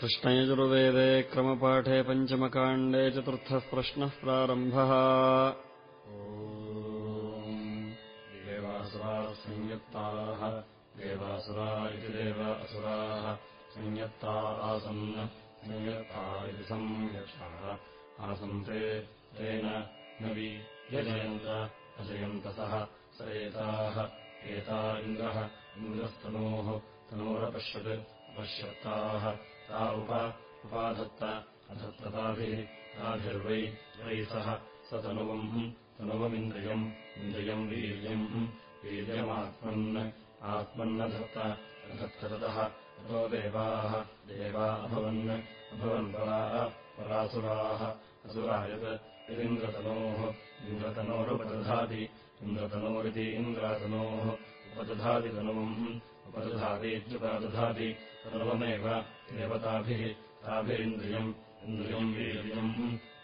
कृष्णयजुर्वेदे क्रमपाठे पञ्चमकाण्डे चतुर्थः प्रश्नः प्रारम्भः। देवासुराः संयुक्ताः देवासुरा इति देव असुराः संयत्ता आसन् संयत्ता इति संयक्षाः आसन्ते तेन न वि व्यजयन्त अजयन्तसः स एताः एता इन्द्रः इन्द्रस्तनोः तनोरपश्यत् अपश्यत्ताः ता उप उपाधत्त अधत्तताभिः ताभिर्वै वै सः स तनुवम् तनुवमिन्द्रियम् इन्द्रियम् वीर्यम् वीर्यमात्मन् आत्मन्नधत्त अधत्ततः ततो देवाः देवा अभवन् अभवन् पराः परासुराः असुरा यत् यदिन्द्रतनोः इन्द्रतनोरुपदधाति इन्द्रतनोरिति इन्द्रातनोः उपदधाति तनुवम् उपदधातीत्युपदधाति सर्वमेव देवताभिः ताभिरिन्द्रियम् इन्द्रियम् वीर्यम्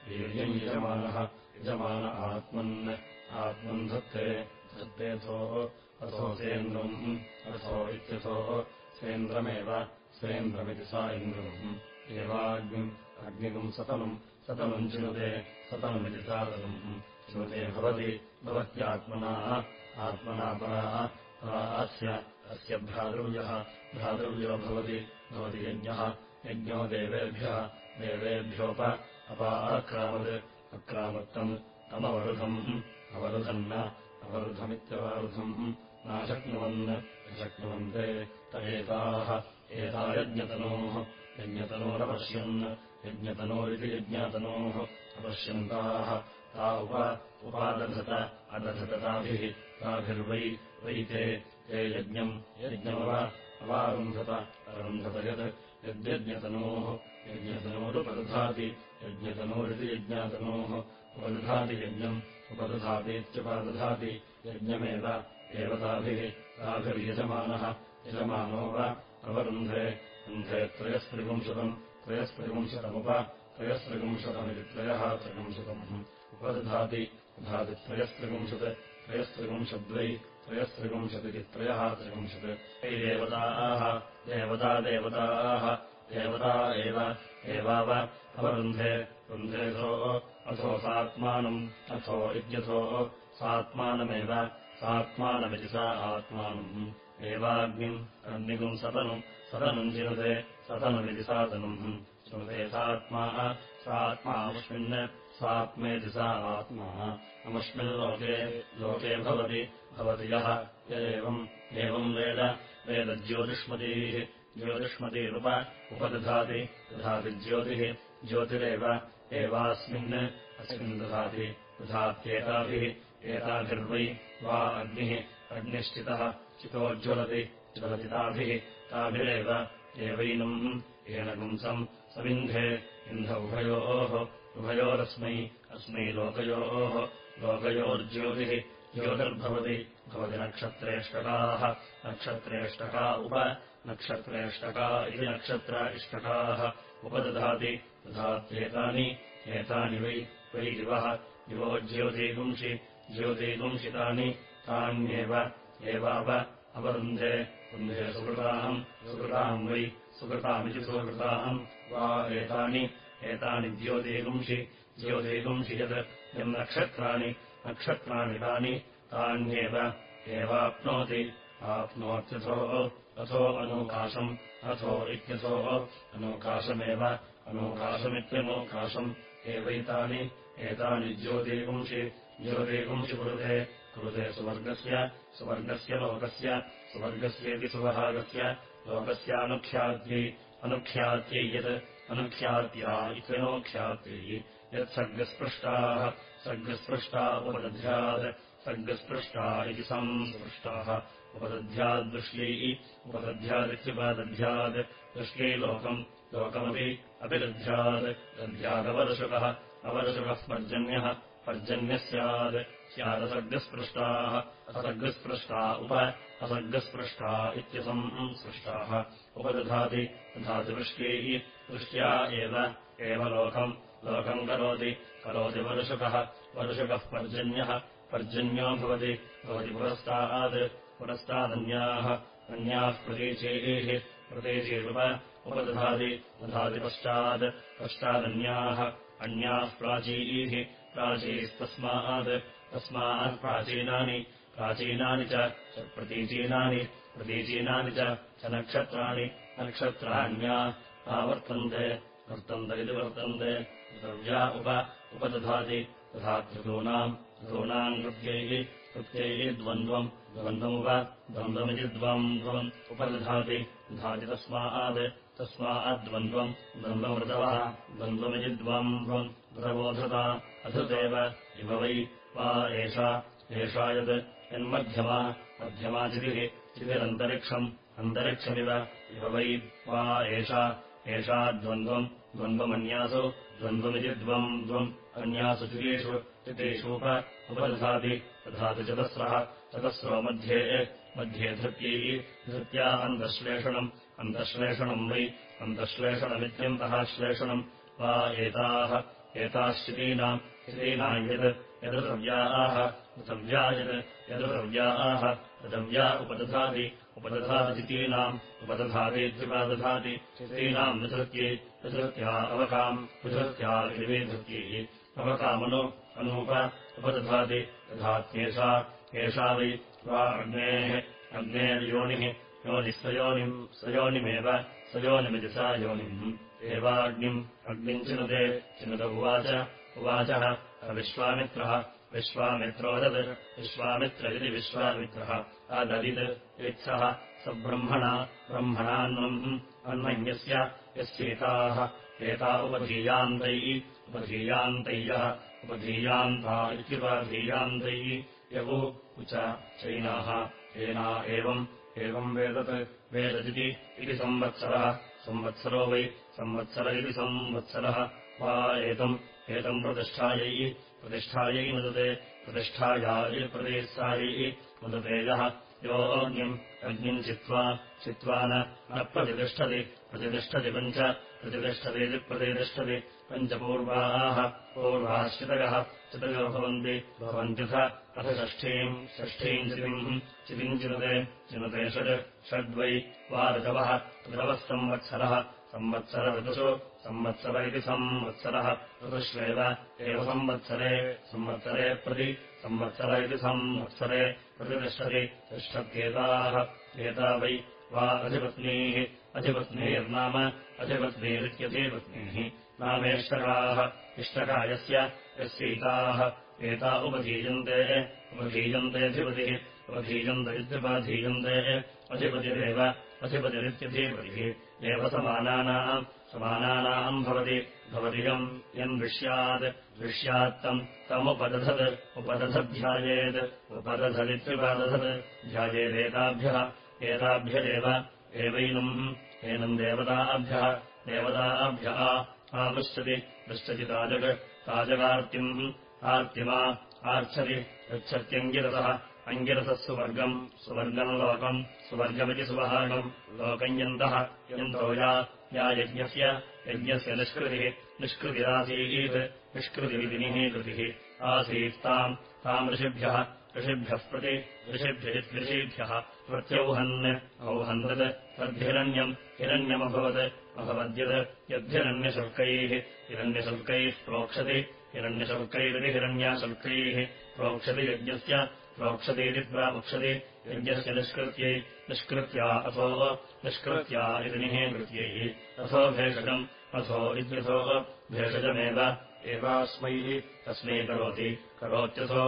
वीर्यम् यजमानः यजमान आत्मन् आत्मन् धत्ते धत्तेऽथो अथो सेन्द्रम् अथो इत्यथो सेन्द्रमेव सेन्द्रमिति सा इन्द्रम्। एवाग्निम् अग्निकम् सतनुम् सतनुम् चिनुते सतनुमिति सातनुम् चिनुते भवति भवत्यात्मना आत्मना परा परा अस्य भ्रातृव्यः भ्रातृव्यो भवति भवति यज्ञः यज्ञो देवेभ्यः देवेभ्योप अपा आक्रामत् अक्रामत्तम् तमवरुधम् अवरुधन् अवरुधमित्यवरुधम् नाशक्नुवन् शक्नुवन्ते त एता यज्ञतनोः यज्ञतनोरपश्यन् यज्ञतनोरिति यज्ञातनोः अपश्यन्ताः ता उप उपादधत अदधतताभिः ताभिर्वै वै ते ते यज्ञम् यज्ञमव अवारुन्धत अरुन्धत यत् यद्यज्ञतनोः यज्ञतनोरुपदधाति यज्ञतनोरिति यज्ञातनोः उपदधाति यज्ञम् उपदधातीत्युपदधाति यज्ञमेव एव ताभिः ताभिर्यजमानः यजमानो वा अवरुन्धे रुन्धे त्रयस्त्रिपुंशतम् त्रयस्त्रिपुंशतमुप त्रयस्त्रिपुंशतमिति त्रयः त्रिपुंशतम् उपदधाति दधाति त्रयस्त्रिपुंशत् त्रयस्त्रिपुंशद्वै त्रयस्त्रिपुंशदिति त्रयः त्रिपुंशत् ते देवताः देवता देवताः देवता एव एवाव अवरुन्धे रुन्धेऽथो अथो सात्मानम् अथो इत्यथो सात्मानमेव सात्मानमिति सा आत्मानम्। एवाग्निम् अग्निगुम् सतनुम् सतनुम् चिनुते सतनुमिति सातनुम्। श्रुते सात्मा सात्मामुष्मिन् सात्मेति सा आत्मा अमुष्मिल्लोके लोके भवति भवति यः य एवम् एवम् वेद वेदज्योतिष्मतीः ज्योतिष्मतीरुप उपदधाति दधाति ज्योतिः ज्योतिरेव एवास्मिन् अस्मिन् दधाति दधात्येताभिः एताभिर्वै वा अग्निः अग्निश्चितः चितोज्ज्वलति ज्वलति ताभिः ताभिरेव एवैनम् येन पुंसम् सविन्धे इन्ध उभयोः उभयोरस्मै अस्मै लोकयोः लोकयोर्ज्योतिः ज्योतिर्भवति भवति नक्षत्रेष्टकाः नक्षत्रेष्टका उप नक्षत्रेष्टका इति नक्षत्र इष्टकाः उपदधाति दधात्येतानि एतानि वै वै दिवः दिवो ज्योतिगुंषि ज्योतिगुंसितानि तान्येव एवाव अवरुन्धे वृन्धे सुकृताहम् सुकृताम् वै सुकृतामिति सुकृताहम् वा एतानि एतानि ज्योतिगुंषि ज्योतिगुंषि यत् यन्नक्षत्राणि नक्षत्राणि तानि तान्येव एवाप्नोति। आप्नोत्यथो अथो अनूकाशम् अथो इत्यथो अनूकाशमेव अनूकाशमित्यनूकाशम्। एवैतानि एतानि ज्योतिगुंषि ज्योतिगुंषि कुरुते कुरुते सुवर्गस्य सुवर्गस्य लोकस्य सुवर्गस्येति सुवभागस्य लोकस्यानुख्यात्यै अनुख्यात्यै यत् अनुख्यात्या इत्यनोख्यात्यै यत्सर्गस्पृष्टाः सर्गस्पृष्टा उपदध्यात् सर्गस्पृष्टा इति संस्पृष्टाः। उपदध्याद्दृश्यै उपदध्यादित्युपदध्यात् दृष्ट्यै लोकम् लोकमपि अपि दध्यात् दध्यादवदशुकः अवदशुकः पर्जन्यः पर्जन्यः स्यात् स्यादसर्गस्पृष्टाः असर्गस्पृष्टा उप असर्गस्पृष्टा इत्यसंस्पृष्टाः उपदधाति दधाति वृष्ट्यै दृष्ट्या एव लोकम्। लोकम् करोति करोति वर्षुकः वर्षुकः पर्जन्यः पर्जन्यो भवति भवति पुरस्तात् पुरस्तादन्याः अन्याः प्रतीचैः प्रतीचैरुप उपदधाति दधाति पश्चात् पश्चादन्याः अन्याः प्राचीः प्राचीस्तस्मात् तस्मात् प्राचीनानि प्राचीनानि च प्रतीचीनानि प्रतीचीनानि च नक्षत्राणि नक्षत्राण्या आवर्तन्ते वर्तन्त इति वर्तन्ते द्रव्या उप उपदधाति तथा ऋतूनाम् ऋतूनाम् कृत्यैः कृत्यैः द्वन्द्वम् द्वन्द्वमुप द्वन्द्वमिति द्वन्द्वम् उपदधाति दधाति तस्मात् तस्माद्वन्द्वम् द्वन्द्वमृतवः द्वन्द्वमिति द्वन्द्वम् ऋतवोधृता अधृतेव इव वै एषा एषा यत् यन्मध्यमा मध्यमा चितिः चितिरन्तरिक्षम् अन्तरिक्षमिव इव वै एषा एषा द्वन्द्वम् द्वन्द्वमन्यासु द्वन्द्वमिति द्वम् द्वम् अन्यासु चितीषु चितीषूप उपदधाति दधाति चतस्रः चतस्रो मध्ये मध्ये धृत्यैः धृत्या अन्तश्लेषणम् अन्तश्लेषणम् वै अन्तश्लेषणमित्यन्तः श्लेषणम् वा एताः एताश्चितीनाम् चितीनाम् यत् यदृतव्याः ऋतव्या यत् यदृतव्याः ऋतव्या उपदधाति उपदधातिचितीनाम् उपदधातीत्युपा दधाति चितीनाम् विधृत्यै विधृत्या अवकाम् विधृत्यैः अवकामनु अनूप उपदधाति दधात्येषा एषा वै वा अग्नेः अग्नेर्योनिः योनिः सयोनिम् सयोनिमेव सयोनिमिति सा योनिम्। एवाग्निम् अग्निम् चिनुते चिनुत उवाच उवाचः विश्वामित्रः विश्वामित्रोदत् विश्वामित्र इति विश्वामित्रः। अददित् इत्सः स ब्रह्मणा ब्रह्मणान्नम् अन्वन्यस्य यस्येताः। एता उपधीयान्तैः उपधीयान्तय्यः उपधीयान्ता इत्युपधीयान्तैः यवु उच चैनाः एना एवम् एवम् वेदत् वेददिति इति संवत्सरः। संवत्सरो वै संवत्सर इति संवत्सरः। वा एतम् एतम् प्रतिष्ठायै प्रतिष्ठायै मुदते। प्रतिष्ठायै मुदते यः। यो अग्निम् अग्निम् चित्वा चित्वा न प्रतिष्ठति। प्रतिष्ठति पञ्च प्रतिष्ठतीति प्रतिष्ठति पञ्चपूर्वाः। पूर्वाः चितयः चितयो भवन्ति भवन्त्यथ अथ षष्ठीम् षष्ठीम् चितिम् चितिम् चिनुते चिनुते षड् षड्वै वा ऋतवः ऋतवः संवत्सरः संवत्सर ऋतुषु संवत्सर इति संवत्सरः ऋतुष्वेव एव संवत्सरे संवत्सरे प्रति संवत्सर इति संवत्सरे प्रतिष्ठति तिष्ठत्येताः एता वै वा अधिपत्नीः अधिपत्नीर्नाम अधिपत्नीरित्यधिपत्नीः नामेष्टकाः इष्टका यस्य यस्यैताः एता उपधीयन्ते उपधीयन्तेऽधिपतिः उपधीयन्त इत्युपधीयन्ते अधिपतिरेव अधिपतिरित्यधिपतिः एव समानानाम् समानानाम् भवति भवतियम् यम् दृश्यात् दृश्यात्तम् तमुपदधत् उपदधध्यायेत् उपदधदित्युपदधत् ध्यायेदेताभ्यः एताभ्यदेव एवैनम् एनम् देवताभ्यः देवताभ्यः आपृच्छति पृच्छति ताजक् ताजकार्तिम् आर्तिमा आर्च्छति गच्छत्यङ्गिरसः अङ्गिरसः सुवर्गम् सुवर्गम् लोकम् सुवर्गमिति सुवहागम् लोकम् यन्तः या या यज्ञस्य यज्ञस्य निष्कृतिः निष्कृतिरासीत् निष्कृतिविधिनिः कृतिः आसीत्ताम् ताम् ऋषिभ्यः ऋषिभ्यः प्रति ऋषिभ्यः प्रत्यौहन् औहन्तत् तद्धिरण्यम् हिरण्यमभवत् अभवद्यत् यद्धिरण्यशुल्कैः हिरण्यशुल्कैः प्रोक्षति हिरण्यशुल्कैरिति हिरण्याशुल्कैः प्रोक्षति यज्ञस्य प्रोक्षतीति प्रावक्षति यज्ञस्य निष्कृत्यै निष्कृत्या अथो निष्कृत्या इति निःकृत्यैः अथो भेषजम् अथो इत्यथो भेषजमेव। एवास्मै तस्मै करोति करोत्यथो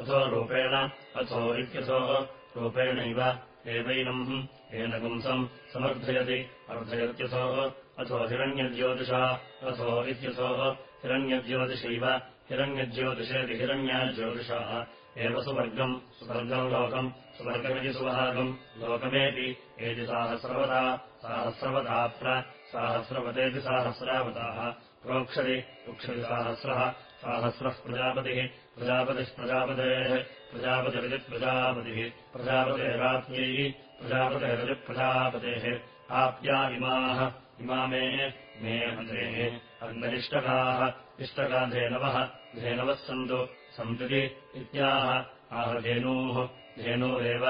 अथो रूपेण अथो इत्यथो रूपेणैव एवैनम् येन पुंसम् समर्थयति अर्धयत्यथो अथो हिरण्यज्योतिषा अथो इत्यथो हिरण्यज्योतिषैव हिरण्यज्योतिषेति हिरण्याज्योतिषाः। एव सुवर्गम् सुवर्गम् लोकम् सुवर्गमिति सुभागम् लोकमेति एति साहस्रवता साहस्रवता प्र साहस्रवतेति साहस्रावताः। प्रोक्षति वृक्षति साहस्रः साहस्रः प्रजापतिः प्रजापतिः प्रजापतेः प्रजापतिरिति प्रजापतिः प्रजापतेराप्यैः प्रजापतेरिति प्रजापतेः। आप्या इमाः इमा मे अग्नेः अग्निष्टकाः इष्टका धेनवः धेनवः सन्तु सन्ति इत्याह आह धेनूः धेनूरेव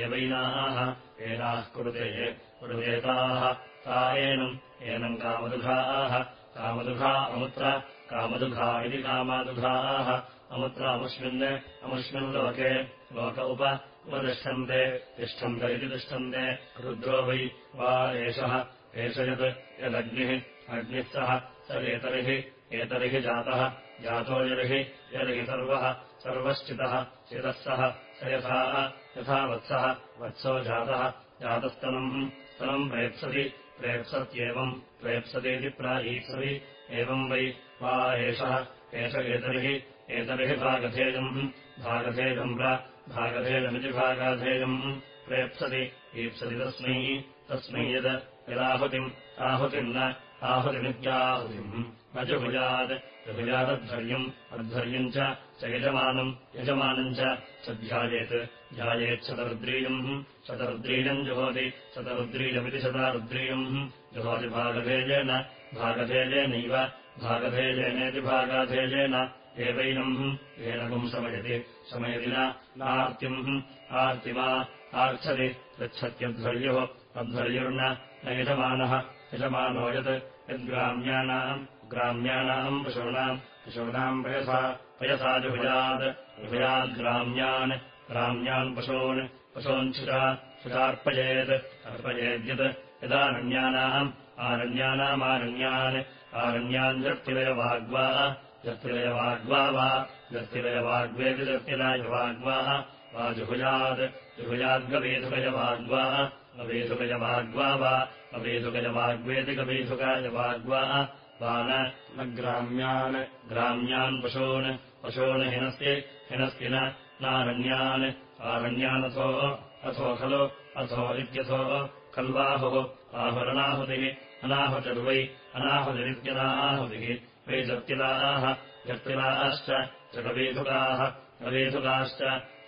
एवैनाः एनाः कुरुते कुरुतेताः ता एनम् एनम् कामदुघाः कामदुघा अमुत्र कामदुघा इति कामादुघाः अमुत्र अमुष्मिन् अमुष्मिन् लोके लोक उप उपतिष्ठन्ते तिष्ठन्त इति तिष्ठन्ते रुद्रो वै वा एषः एष यत् यदग्निः अग्निः सः स एतर्हि जातः जातो यर्हि यर्हि सर्वः सर्वश्चितः चितः सः स यथा वत्सः वत्सो जातः जातस्तनम् स्तनम् प्रेप्सति प्रेप्सत्येवम् प्रेप्सतीति प्राईप्सति एवम् वै वा एषः एष एतर्हि एतर्हि भागधेयम् भागधेयम् भागधेयमिति भागाधेयम् प्रेप्सति ईप्सति तस्मै तस्मै यद् यदाहुतिम् आहुतिम् न आहुतिमित्याहुतिम्। न जुभुजात् जुभुजादध्वर्यम् अध्वर्यम् च यजमानम् यजमानम् च ध्यायेत्। ध्यायेच्छतरुद्रीयम् शतरुद्रीयम् जुहोति शतरुद्रीयमिति शतारुद्रीयम्। जुहोति भागधेयेन भागधेयेनैव भागधेयेनेति भागाधेयेन एवैनम् एनकम् शमयति शमयति नार्तिम् आर्तिमा आर्च्छति गच्छत्यध्वर्युः अध्वर्युर्न यजमानः यजमानो यत् यद्ग्राम्याणाम् ग्राम्याणाम् पशूनाम् पशूनाम् पयसा पयसा जुभुजात् विभयाद्ग्राम्यान् ग्राम्यान् पशून् पशूञ्छुषा शुचार्पयेत् अर्पयेद्यत् यदारण्यानाम् आरण्यानामारण्यान् आरण्यान् जर्तिलयवाग्वा जर्तिलयवाग्वा वा जर्तिलयवाग्वा वा जुहुयात् जुहुयाद्गवेधुकयवाग्वा अवेधुकयवाग्वा वा अवेधुकयवाग्वेति गवेधुकायवाग्वा वा न ग्राम्यान् ग्राम्यान् पशून् पशून् हिनस्ति नारण्यान् आरण्यानथो अथो खलु अथो इत्यथो खल्वाहुः आहुरनाहुतिः अनाहुतिर्वै अनाहुतिरित्यनाहुतिः वै जर्तिलाः जर्तिलाश्च च कवेधुकाः कवेधुकाश्च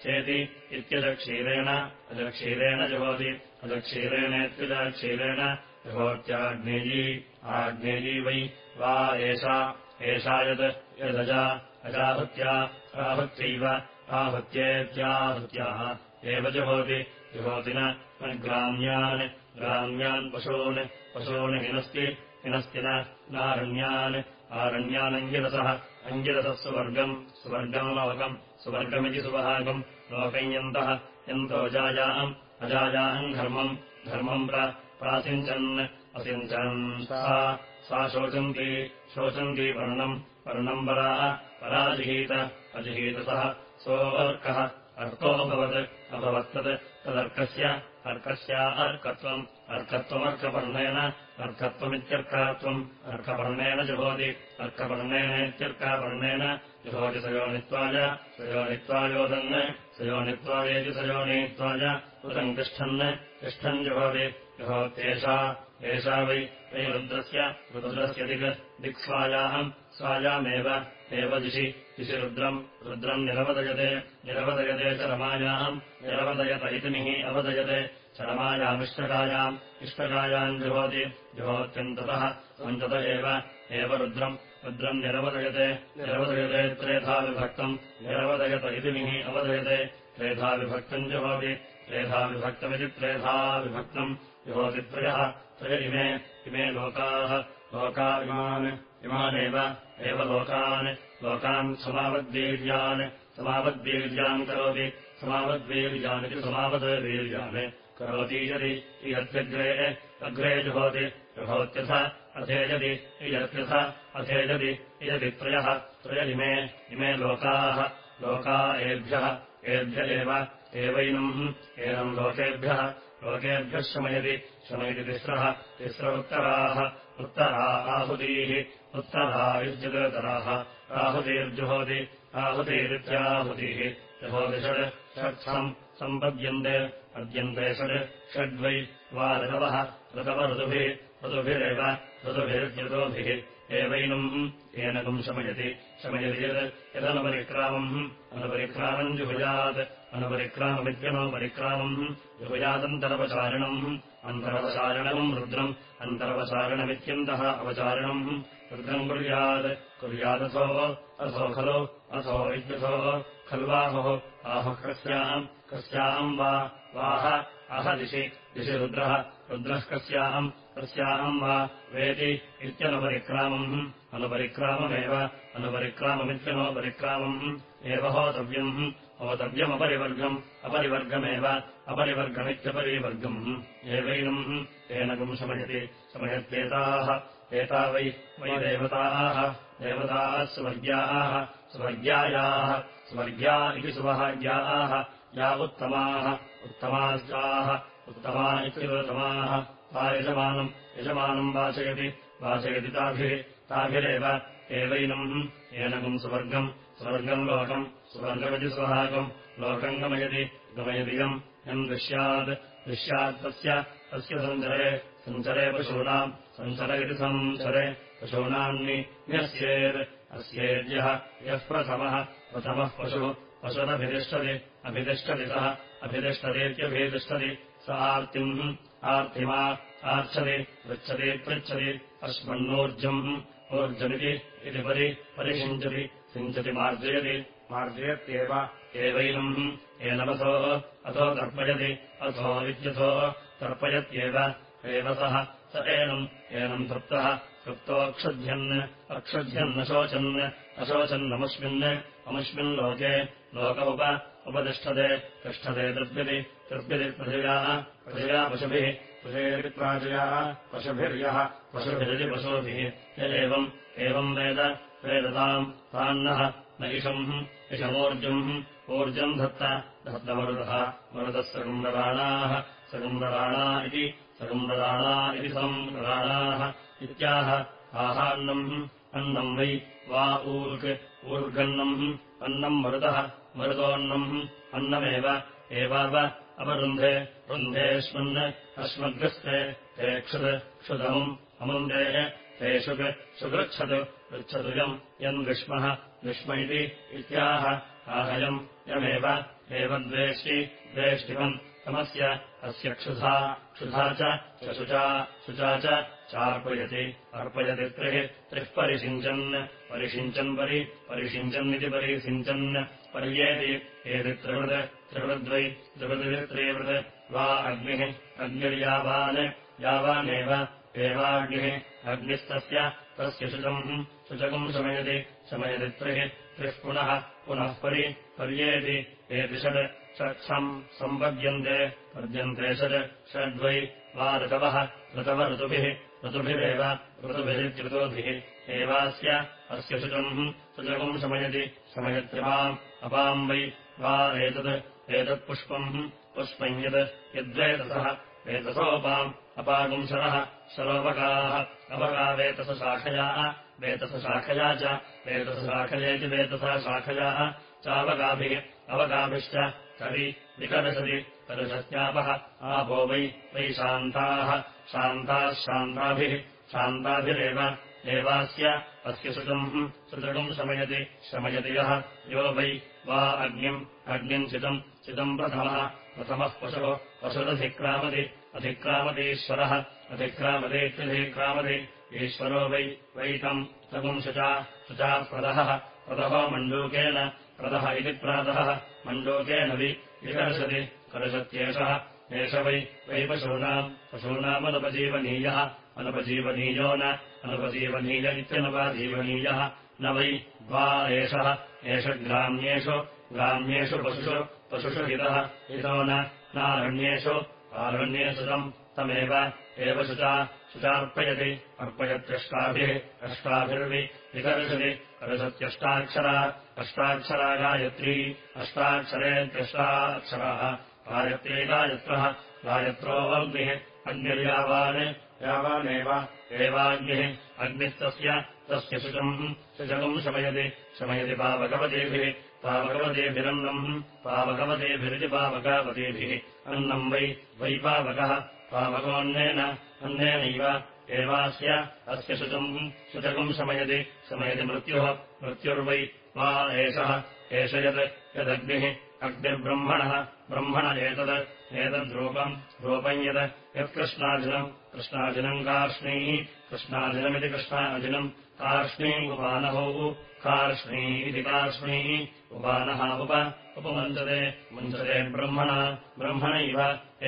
चेति इत्यजक्षीरेण अजक्षीरेण जुहोति अजक्षीरेणेत्यजक्षीरेण जुहोत्याग्नेयी आग्नेयी वै वा एषा एषा यत् यदजा अजाहुत्या आहत्यैव आहत्येत्याहुत्याः। एव जुहोति जुहोति न ग्राम्यान् ग्राम्यान् पशून् पशून् हिनस्ति हिनस्ति नारण्यान्। आरण्यानङ्गिरसः अङ्गिरसः सुवर्गम् सुवर्गम् लोकम् सुवर्गमिति सुवहागम्। लोकयन्तः यन्तोजायाम् अजायाम् धर्मम् धर्मम् प्रासिञ्चन् असिञ्चन्। सा सा शोचन्ती शोचन्ती वर्णम् वर्णम् परा पराजिहीत अजिहीतसः सोऽर्कः अर्कोऽभवत् अभवत्तत् तदर्कस्य अर्कस्या अर्कत्वम् अर्कत्वमर्कपर्णेन अर्कत्वमित्यर्कात्वम् अर्कपर्णेन जुहोति अर्कपर्णेनेत्यर्कापर्णेन जुहोति सयोनित्वाय सयोनित्वायोदन् सयोनित्वायेति सयोनित्वाय उदम् तिष्ठन् तिष्ठन् जुहोति जुहोत्येषा एषा वै वै रुद्रस्य रुद्रस्य दिक् दिक्स्वायाहम् स्वायामेव एव दिशि दिशि रुद्रम् रुद्रम् निरवदयते निरवदयते च रमायाम् निरवदयत इतिनिः अवदयते च रमायामिष्टकायाम् इष्टकायाम् जुहोति जुहोत्यन्ततः अन्तत एव रुद्रम् रुद्रम् निरवदयते। निरवदयते त्रेधा विभक्तम् निरवदयत इतिनिः अवदयते। त्रेधा विभक्तम् जुहोति। त्रेधा विभक्तमिति त्रेधा विभक्तम् जुहोति त्रयः। त्रय इमे। इमे लोकाः। लोका इमान् इमानेव। एव लोकान्। लोकान् समावद्वीर्यान् समावद्वीर्यान् करोति समावद्वीर्यानिति समावद्वीर्यान् करोति यदि इयत्यग्रे अग्रे जुहोति जुहोत्यथ अथेजति इयत्यथ अथेजति इयति त्रयः त्रय इमे इमे लोकाः लोका एभ्यः एभ्य एव एवैनम् एनम् लोकेभ्यः लोकेभ्यः शमयति शमयति तिस्रः तिस्र उत्तराः उत्तरा आहुतीः उत्तरा युज्यतराः आहुतिर्जुहोति आहुतिरित्याहुतिः जुहोति षड् षट्सम् सम्पद्यन्ते पद्यन्ते षड् षड्वै वा ऋतवः ऋतव ऋतुभिः ऋतुभिरेव ऋतुभिर्यतोभिः एवैनम् एनकम् शमयति शमयति यत् यदनुपरिक्रामम् अनुपरिक्रामम् जुहुयात् अनुपरिक्राममित्यनुपरिक्रामम् जुहुयादन्तरवचारिणम् अन्तरवचारिणम् रुद्रम् अन्तरवचारिणमित्यन्तः अवचारिणम् रुद्रम् कुर्यात् कुर्यादथो अथो खलु अथो इत्यथो खल्वाहुः आहुः कस्याम् कस्याम् वाह अह दिशि दिशि रुद्रः रुद्रः कस्याम् कस्याम् वा वेति इत्यनुपरिक्रामम् अनुपरिक्राममेव अनुपरिक्राममित्यनोपरिक्रामम् एव होतव्यम् होतव्यमपरिवर्गम् अपरिवर्गमेव अपरिवर्गमित्यपरिवर्गम् एवैनम् एनकम् शमयति शमयत्येताः एता वै वै देवताः देवताः स्वर्ग्याः स्वर्ग्यायाः स्वर्ग्या इति सुभाग्याः या उत्तमाः उत्तमास्याः उत्तमा इत्युत्तमाः। ता यजमानम् यजमानम् वाचयति वाचयति ताभिः ताभिरेव एवैनम्। एनकम् सुवर्गम् स्वर्गम् लोकम् स्वर्गमिति सुहागम् लोकम् गमयति गमयदियम् यम्। दृश्यात् दृश्यात् तस्य तस्य सञ्चरे सञ्चरे पशूनाम् सञ्चर इति संचरे। पशूनान्नि न्यस्येत् अस्येद्यः यः प्रथमः प्रथमः पशुः पशुरभितिष्ठति अभितिष्ठति सः अभितिष्ठतीत्यभितिष्ठति स आर्तिम् आर्तिमा आर्च्छति पृच्छति पृच्छति अस्मन्नूर्जम् ऊर्जमिति इति परि परिषिञ्चति सिञ्चति मार्जयति मार्जयत्येव एवैनम् एनवसो अथो तर्पयति अथो विद्युथो तर्पयत्येव एव सः स एनम् एनम् तृप्तः। तृप्तोऽक्षध्यन् अक्षध्यन्नशोचन् अशोचन्नमुष्मिन् अमुष्मिन् लोके। लोक उप उपतिष्ठते तिष्ठते तृप्यति पृथिव्याः पृथिव्या पशुभिः पृथिवीप्राजयाः पशुभिर्यः पशुभिरिति पशुभिः य एवम् एवम् वेद वेदताम् तान्नः न इषम् इषमूर्जम् ऊर्जम् धत्त धत्तमरुतः मरुतः सगुम्बराणाः सगुम्बराणा इति सगुम्बराणा इति संराणाः इत्याह आहान्नम् अन्नम् वै वा ऊर्क् ऊर्गन्नम् अन्नम् मरुतः मरुतोऽन्नम् अन्नमेव एवाव अपरुन्धे रुन्धेऽस्मन् अस्मद्गस्ते ते क्षुत् क्षुदमुम् अमुन्देः ते शुक् सुगृच्छतु पृच्छतुयम् यम् ग्रीष्मः ग्रीष्म इति इत्याह आहयम् यमेव एव द्वेष्टि द्वेष्टिवम् तमस्य अस्य क्षुधा क्षुधा च शुचा शुचा चार्पयति अर्पयति त्रिः त्रिः परिषिञ्चन् परि परिषिञ्चन्निति परिषिञ्चन् पर्येति एति त्रिवृत् त्रिवृद्वै त्रिवृदित्रिवृत् वा अग्निः अग्निर्यावान् यावानेव एवाग्निः अग्निस्तस्य तस्य शुचम् शुचकम् शमयति शमयति त्रिः त्रिः पुनः पुनः परि पर्येति एति षड् षट्सम् सम्पद्यन्ते पद्यन्ते षड् षड्वै वा ऋतवः ऋतव ऋतुभिः ऋतुभिरेव ऋतुभिरित्यऋतुभिः एवास्य अस्य शुचम् शुचकम् शमयति शमयत्रिवाम् अपाम् वै वा एतत् एतत्पुष्पम् पुष्पम् यत् यद्वेतसः वेतसोपाम् अपागुंशरः शरोपकाः अपका वेतसशाखयाः वेतसशाखया च वेतसशाखयेति वेतसशाखयाः चावकाभिः अवकाभिश्च कवि विकर्षति कर्षत्यापः आपो वै वै शान्ताः। शान्ताः शान्ताभिः शान्ताभिरेव। एवास्य अस्य श्रुतम् श्रुतकम् शमयति शमयति यः। यो वै वा अग्निम् अग्निम् चितम् चितम् प्रथमः। प्रथमः पशुः पशुरधिक्रामति अधिक्रामतीश्वरः अधिक्रामतीत्यधिक्रामति ईश्वरो वै वै तम् शुचा प्रदहः प्रदहो मण्डूकेन प्रदः इति प्रातः मण्डूकेन वि विकर्षति। कर्षत्येषः। एष वै वै पशूनाम्। पशूनामनुपजीवनीयः। अनुपजीवनीयो न। अनुपजीवनीय इत्यनुपजीवनीयः न वै वा एषः। एष ग्राम्येषु। ग्राम्येषु पशुषु। पशुषु हितः। हितो नारण्येषु। आरण्येषु तम् तमेव। एव शुचा शुचार्पयति अर्पयत्यष्टाभिः अष्टाभिर्वि विकर्षति कर्षत्यष्टाक्षरा अष्टाक्षरा गायत्री अष्टाक्षरेत्यष्टाक्षराः गायत्री गायत्रः गायत्रोऽग्निः अग्निर्यावान् यावानेव एवाग्निः अग्निस्तस्य तस्य शुचम् शुचकम् शमयति शमयति पावकवतीभिः पावकवतीभिरन्नम् पावकवतीभिरिति पावकावतीभिः अन्नम् वै वै पावकः पावकोऽन्नेन अन्नेनैव एवास्य अस्य शुचम् शुचकम् शमयति शमयति मृत्युः मृत्युर्वै वा एषः एष यत् यदग्निः अग्निर्ब्रह्मणः ब्रह्मण एतत् एतद्रूपम् रूपम् यत् यत्कृष्णार्जुनम् कृष्णार्जुनम् कार्ष्णीः कृष्णार्जुनमिति कृष्णार्जुनम् कार्ष्णीम् उपानहौ कार्ष्णी इति कार्ष्णीः उपानः उप उपमुञ्चते मुञ्चते ब्रह्मणा ब्रह्मणैव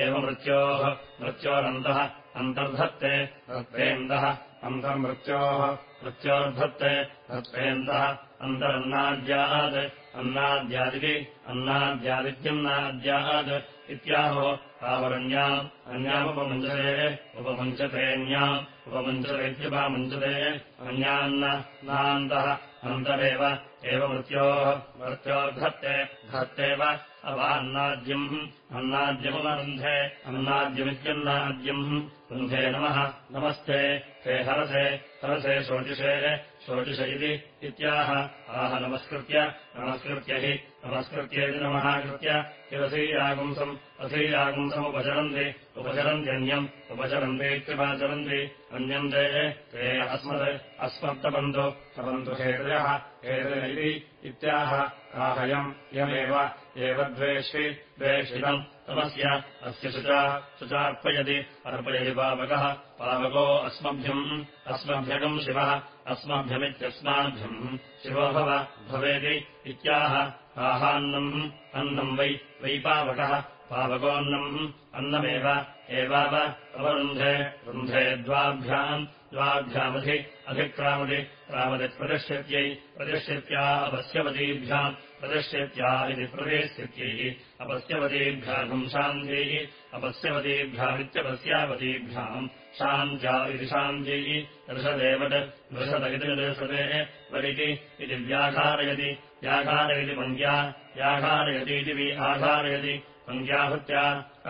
एव मृत्योः मृत्योरन्तः अन्तर्धत्ते धत्तेन्दः अन्तर्मृत्योः मृत्योर्धत्ते धत्तेन्दः अन्तरन्नाद्यात् अन्नाद्यादिति अन्नाद्यादित्यन्नाद्यात् इत्याहो आवरण्याम् अन्यामुपमुञ्चते उपमुञ्चतेऽन्याम् उपमुञ्चतेत्युपमुञ्चते अन्यान्न नान्तः अन्तरेव एव मृत्योः मृत्योर्धत्ते धत्तेव अवान्नाद्यम् अन्नाद्यमुपरुन्धे अन्नाद्यमित्यन्नाद्यम्। रुन्धे नमः नमस्ते ते हरसे हरसे शोचिषे शोचिष इति इत्याह। आह नमस्कृत्य नमस्कृत्य हि नमस्कृत्येति नमः कृत्य किरसीयागुंसम् असीयागुंसमुपचरन्ति उपचरन्त्यन्यम् उपचरन्तीत्युपचरन्ति अन्यम् ते ते अस्मत् अस्मत्तपन्तु तपन्तु हेदयः हेदय इत्याह। आहयम् यमेव एव द्वेष्वि द्वेषितम् तमस्य अस्य शुचा शुचार्पयति अर्पयति पावकः। पावको अस्मभ्यम् अस्मभ्यगम् शिवः अस्मभ्यमित्यस्माभ्यम्। शिवो भव भवेति इत्याह। आहान्नम् अन्नम् वै वै पावकः। पावकोऽन्नम् अन्नमेव एवाव अवरुन्धे रुन्धे द्वाभ्याम् द्वाभ्यामधि अधिक्रामदि रामदिप्रतिष्ठत्यै प्रतिष्ठित्या अपश्यवतीभ्याम् प्रतिष्ठित्या इति प्रतिष्ठित्यै अपश्यवतीभ्याम् शान्त्यैः अपश्यवतीभ्यामित्यपस्यावतीभ्याम् शान्त्या इति शान्त्यैः दृशद इति दृशते वदिति इति व्याघारयति व्याघारयति पङ्क्या व्याघारयतीति वि आघारयति पङ्क्याहुत्या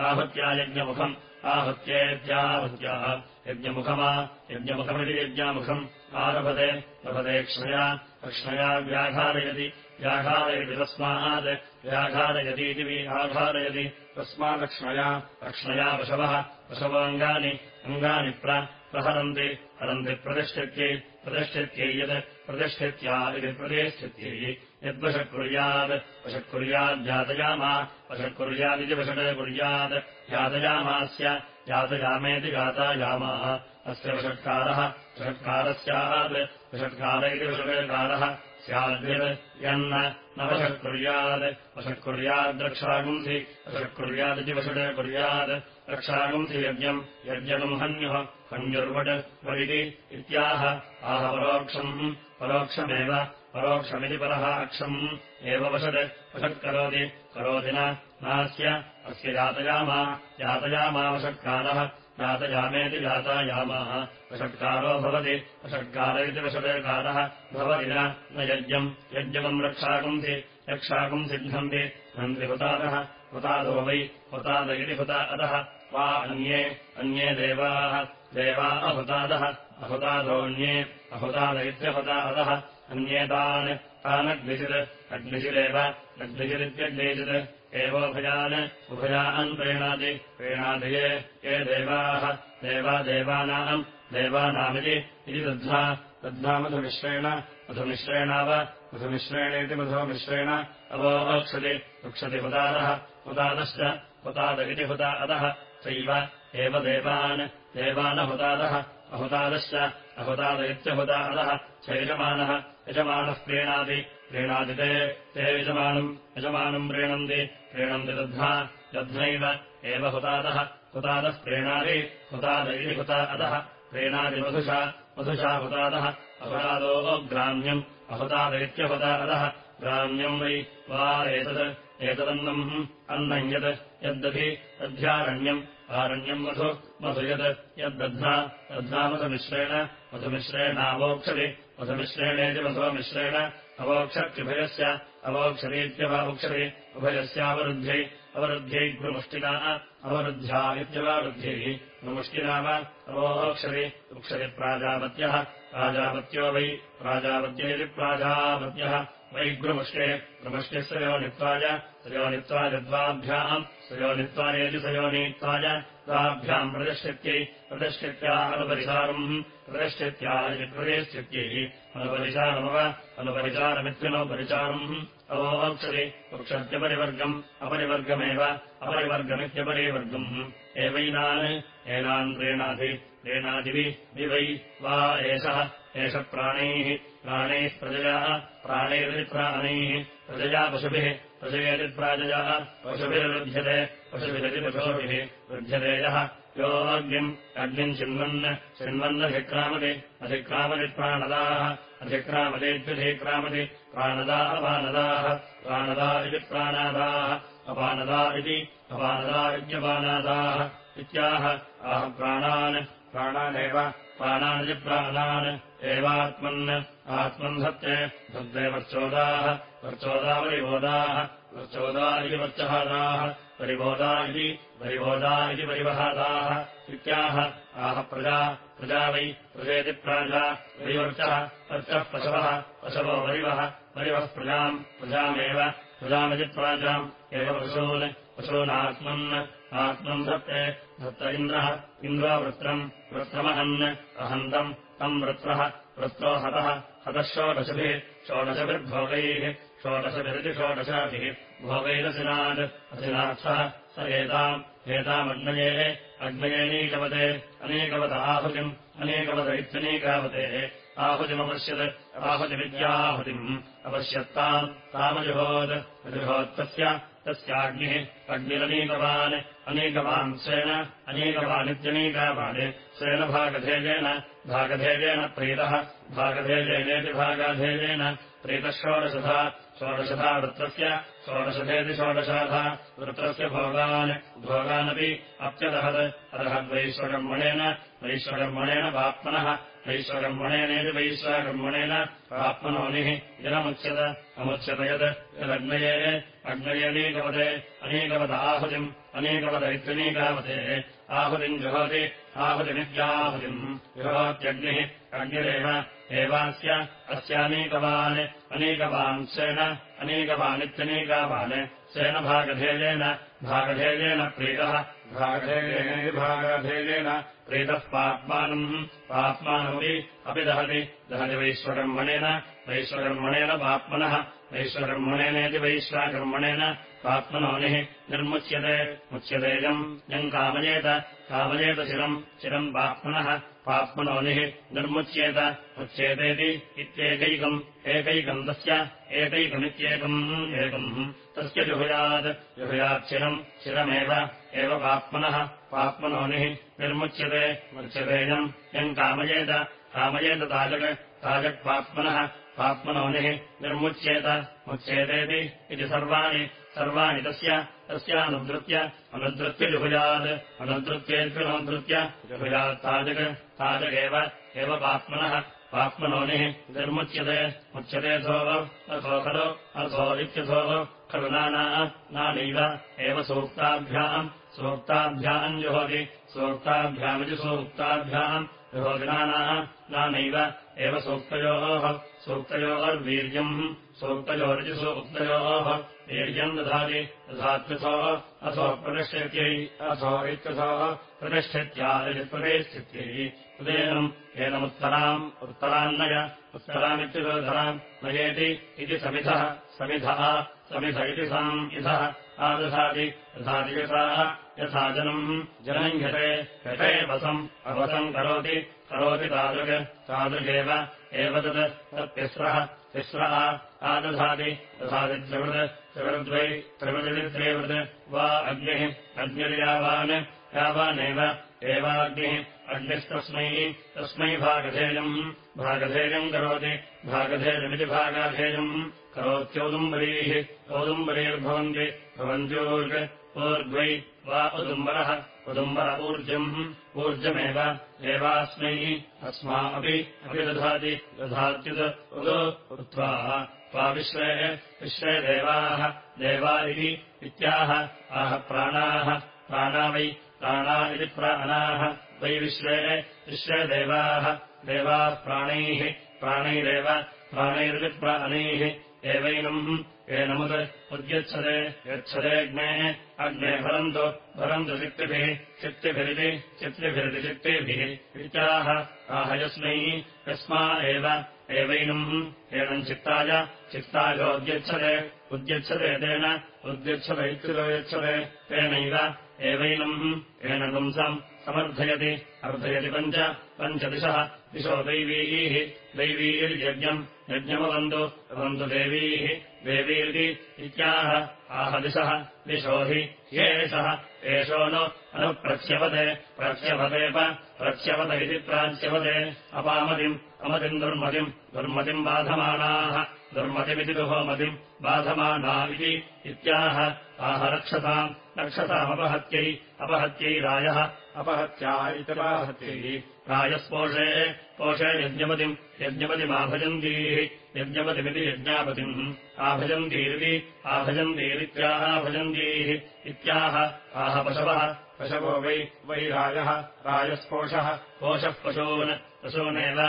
आहत्या यज्ञमुखम् आहत्येत्याहुत्याः। यज्ञमुखमा यज्ञमुखमिति यज्ञामुखम् आरभते लभते क्ष्णया अक्ष्णया व्याघारयति व्याघारयति तस्मात् व्याघारयतीति वि आघारयति तस्मादक्ष्णया अक्ष्णया पशवः पशवाङ्गानि अङ्गानि प्रहरन्ति हरन्ति प्रतिष्ठित्यै प्रतिष्ठित्यै यत् प्रतिष्ठित्या इति प्रतिष्ठित्यै यद्वशत्कुर्यात् वशत्कुर्याद्यातयामा वशत्कुर्यादिति वषट् कुर्यात् यातयामास्य यातयामेति यातायामाः अस्य वषट्कारः स्यात् वषट्कार इति वषट्कारः स्याद्यत् यन्न न वषत्कुर्यात् वषत्कुर्याद्रक्षागुंसि वषत्कुर्यादिति वषट् कुर्यात् रक्षागुंसि यज्ञम्। यज्ञम् हन्युः। हन्युर्वट् वदिति इत्याह। आह परोक्षम्। परोक्षमेव। परोक्षमिति परः अक्षम् एव वषट् वषत्करोति करोति। नास्य। अस्य यातयामा। यातयामावषट्कारः यातयामेति यातायामाः वषट्कारो भवति। वषट्कार इति वषट्कारः भवति न। यज्ञम्। यज्ञमम् रक्षाकुंसि रक्षाकुम् सिद्धन्ति हन्ति हुतादः हुतादो वै। हुताद इति हुता अधः। वा अन्ये। अन्ये देवाः। देवा अहुतादः। अहुतादोऽन्ये अहुताद इत्यहुता अधः। अन्येतान् अग्निषिरेव लग्निषिरित्यग्निषित् एवोभयान् उभयान् प्रेणाति प्रेणादये ये देवाः देवा देवानाम् देवानामिति इति दध्ना दध्ना मधुमिश्रेण मधुमिश्रेणाव मधुमिश्रेणेति मधुमिश्रेण अवोक्षति वक्षति हुतादः हुतादश्च हुताद इति हुता अधः चैव एव देवान् देवानहुतादः अहुतादश्च अहुताद इत्यहुता अधः च यजमानः यजमानः प्रीणाति प्रीणाति ते ते यजमानम् यजमानम् प्रीणन्ति। प्रीणन्ति दध्ना दध्नैव एव हुतादः। हुतादः प्रीणादि हुताद इति हुता अधः। प्रीणादिमधुषा मधुषा हुतादः। अहुतादो ग्राम्यम् अहुताद इत्यहुता अधः। ग्राम्यम् वै वा एतत् एतदन्नम् अन्नम् यत् यद्दधि दध्यारण्यम् आरण्यम् मधु मधु यत् यद्दध्ना दध्नामधुमिश्रेण मधुमिश्रेणावोक्षति मधुमिश्रेणेति मधुमिश्रेण अवोक्षत्युभयस्य अवोक्षतीत्यवावोक्षति उभयस्यावरुद्ध्यै अवरुद्ध्यै गुरुमुष्टिना अवरुद्ध्या इत्यवारुद्ध्यैः गुरुमुष्टिना वा अवोक्षति वृक्षति प्राजापत्यः प्राजापत्यो वै प्राजापत्येति प्राजापत्यः वै गुरुमुष्टे गुरुमुष्टिः सयोनित्वाय सयोनित्वायद्वाभ्याम् सयोनित्वायेति सयोनीत्वाय द्वाभ्याम् प्रतिष्ठित्यै प्रतिष्ठित्या अनुपरिसारम् प्रतिष्ठित्या प्रतिष्ठित्यै अनुपरिचारमव अनुपरिचारमित्यनुपरिचारम् अवोक्षति वृक्षत्यपरिवर्गम् अपरिवर्गमेव अपरिवर्गमित्यपरिवर्गम्। एवैनान् एनान् प्रीणाति प्रीणादिवि दिवै वा एषः एष प्राणैः प्राणैः प्रजयाः प्राणैर्विप्राणैः प्रजया पशुभिः प्रजयेतिप्राजयाः पशुभिर्वृध्यते पशुभिरतिपशोभिः वृध्यते यः योऽग्निम् अग्निम् चिन्वन् चिन्वन्नधिक्रामति अधिक्रामति प्राणदाः अधिक्रामतेत्यधिक्रामति प्राणदा अपानदाः प्राणदा इति प्राणादाः अपानदा इति अपानदा इत्यपानादाः इत्याह आह प्राणान् प्राणानेव प्राणानिति प्राणान् एवात्मन् आत्मन् धत्ते धत्ते वर्चोदाः वर्चोदा परिबोधाः वर्चोदा इति वर्चहादाः परिबोधा इति परिबोधा इति परिवहादाः इत्याह आह प्रजा प्रजा वै प्रजेति प्राजा वैवर्चः वर्चः पशवः पशवो वरिवः वरिवः प्रजाम् प्रजामेव प्रजामिति प्राजाम् एव पशून् पशूनात्मन् आत्मम् धत्ते धत्त इन्द्रः इन्द्रावृत्रम् वृत्रमहन् अहन्तम् तम् वृत्रः वृत्रो हतः हतः षोडशभिः षोडशभिर्भोगैः षोडशभिरिति षोडशाभिः भोगैरसिनात् असिनार्थः स एताम् एतामग्नये अनेकवत आहुतिम् अनेकवत इत्यनेकावतेः। आहुतिमपश्यत् आहुतिविद्याहुतिम्। अपश्यत्ताम् तामजुहोत् अजुहोत्तस्य तस्याग्निः अग्निरनेकवान् अनेकवान् स्वेन अनेकवानित्यनेकावान् स्वेन भागधेयेन भागधेयेन प्रीतः भागधेयेनेति भागाधेयेन प्रीतः षोडशधा वृत्रस्य षोडशधेति षोडशाधा वृत्रस्य भोगान् भोगानपि अप्यदहत्। अदहद्वैश्वकर्मणेन वैश्वकर्मणेन पाप्मनः वैश्वकर्मणेनेति वैश्वकर्मणेन पाप्मनोनिः यदमुच्यत। अमुच्यत यत् यदग्नये अग्नयेनीकवते अनेकवद आहुतिम् अनेकवद इत्यनेकावते आहुतिम् जुहोति आहुतिमित्याहुतिम्। जुहोत्यग्निः अग्निरेव एवास्य अस्यानेकवान् अनेकवान् स्वेन अनेकवानित्यनेकावान् स्वेन भागधेयेन भागधेयेन प्रीतः भागधेयेन भागधेयेन प्रीतः पाप्मानम्। पाप्मानमपि अपि दहति दहति वैश्वकर्मणेन वैश्वकर्मणेन पाप्मनः वैश्वकर्मणेनेति वैश्वाकर्मणेन पाप्मनोनिः निर्मुच्यते। मुच्यतेजम् यम् कामयेत कामयेत चिरम् चिरम् पाप्मनः पाप्मनोनिः निर्मुच्येत। मुच्येतेति इत्येकैकम् एकैकम् तस्य एकैकमित्येकम् एकम् तस्य जुहुयात्। जुहुयाच्चिरम् चिरमेव एव पाप्मनः पाप्मनोनिः निर्मुच्यते। मुच्यतेजम् यम् कामयेत कामयेत ताजक् ताजक्पाप्मनः पाप्मनोनिः निर्मुच्येत मुच्येतेति इति सर्वाणि सर्वाणि तस्य तस्यानुद्धृत्य अनुद्धृत्य जुहुयात् अनुद्धृत्येत्यनुद्धृत्य जुहुयात्ताजक् ताजगेव एव पाप्मनः पाप्मनोनिः निर्मुच्यते मुच्यतेऽथोः अथो खलु अथो इत्यथोः खलु नाना नानैव एव सूक्ताभ्याम् सूक्ताभ्याम् जुहोति सूक्ताभ्यामिति सूक्ताभ्याम् जुहोतिनाना नानैव एव सूक्तयोः सूक्तयोर्वीर्यम् सूक्तयोरिति सूक्तयोः वीर्यम् दधाति दधात्यथोः अथो प्रतिष्ठत्यै अथो इत्यथोः प्रतिष्ठत्यादि प्रतिष्ठित्यै उदेनम् एनमुत्तराम् उत्तरान्नय उत्तरामित्युदधराम् नयेति इति समिधः समिधः समिध इति साम् इधः आदधाति दधाति यथाः यथा जनम् जनम् घटे घटे वसम् अवसम् करोति करोति तादृक् तादृगेव। एव तत् तत्तिस्रः तिस्रः आदधाति दधाति त्रिवृत् त्रिवृद्वै त्रिवृदित्रिवृत् वा अग्निः अग्निर्यावान् यावानेव एवाग्निः अग्निस्तस्मै तस्मै भागधेयम्। भागधेयम् करोति भागधेयमिति भागाधेयम्। करोत्यौदुम्बरीः औदुम्बरीर्भवन्ति भवन्त्यूर्ग् ऊर्ध्वै वा उदुम्बरः उदुम्बर ऊर्जम् ऊर्जमेव एवास्मै अस्मा अपि अपि दधाति दधात्युत् उदो उक्त्वा त्वा विश्वे विश्वे देवाः देवा इति इत्याह। आह प्राणाः प्राणा वै प्राणा इति प्राणाः। वै विश्वे विश्वे देवाः देवाः प्राणैः प्राणैरेव प्राणैरिति प्राणैः एवैनम् एनमुद् उद्यच्छते यच्छतेऽग्ने अग्ने भरन्तु भरन्तु चित्तिभिः चित्तिभिरिति चित्तिभिरिति चित्तिभिः इत्याह आह यस्मै एव एवैनम् एनम् चित्ताय चित्तायोद्यच्छते उद्यच्छते तेन उद्यच्छत इत्युतो यच्छते तेनैव एवैनम् येन पुंसम् समर्थयति अर्धयति पञ्च पञ्चदिशः दिशो दैवीः दैवीर्यज्ञम् यज्ञमवन्तु वन्तु देवीः देवीरिति इत्याह आह दिशः दिशो हि ह्येषः एषो नु अनुप्रच्यवते प्रच्यवतेप प्रच्यवत इति प्राच्यवते अपामतिम् अमतिम् दुर्मतिम् दुर्मतिम् बाधमानाः दुर्मतिमिति दुहोमतिम् बाधमाना इति इत्याह आह रक्षताम् रक्षतामपहत्यै अपहत्यै रायः अपहत्या इत्यपाहत्यै रायस्पोषे पोषे यज्ञपतिम् यज्ञपतिमाभजन्तीः यज्ञपतिमिति यज्ञापतिम् आभजन्तीरिति आभजन्तीरित्याभजन्तीः इत्याह आह पशवः वै वै रायः रायस्पोषः कोशः पशून् पशूनेव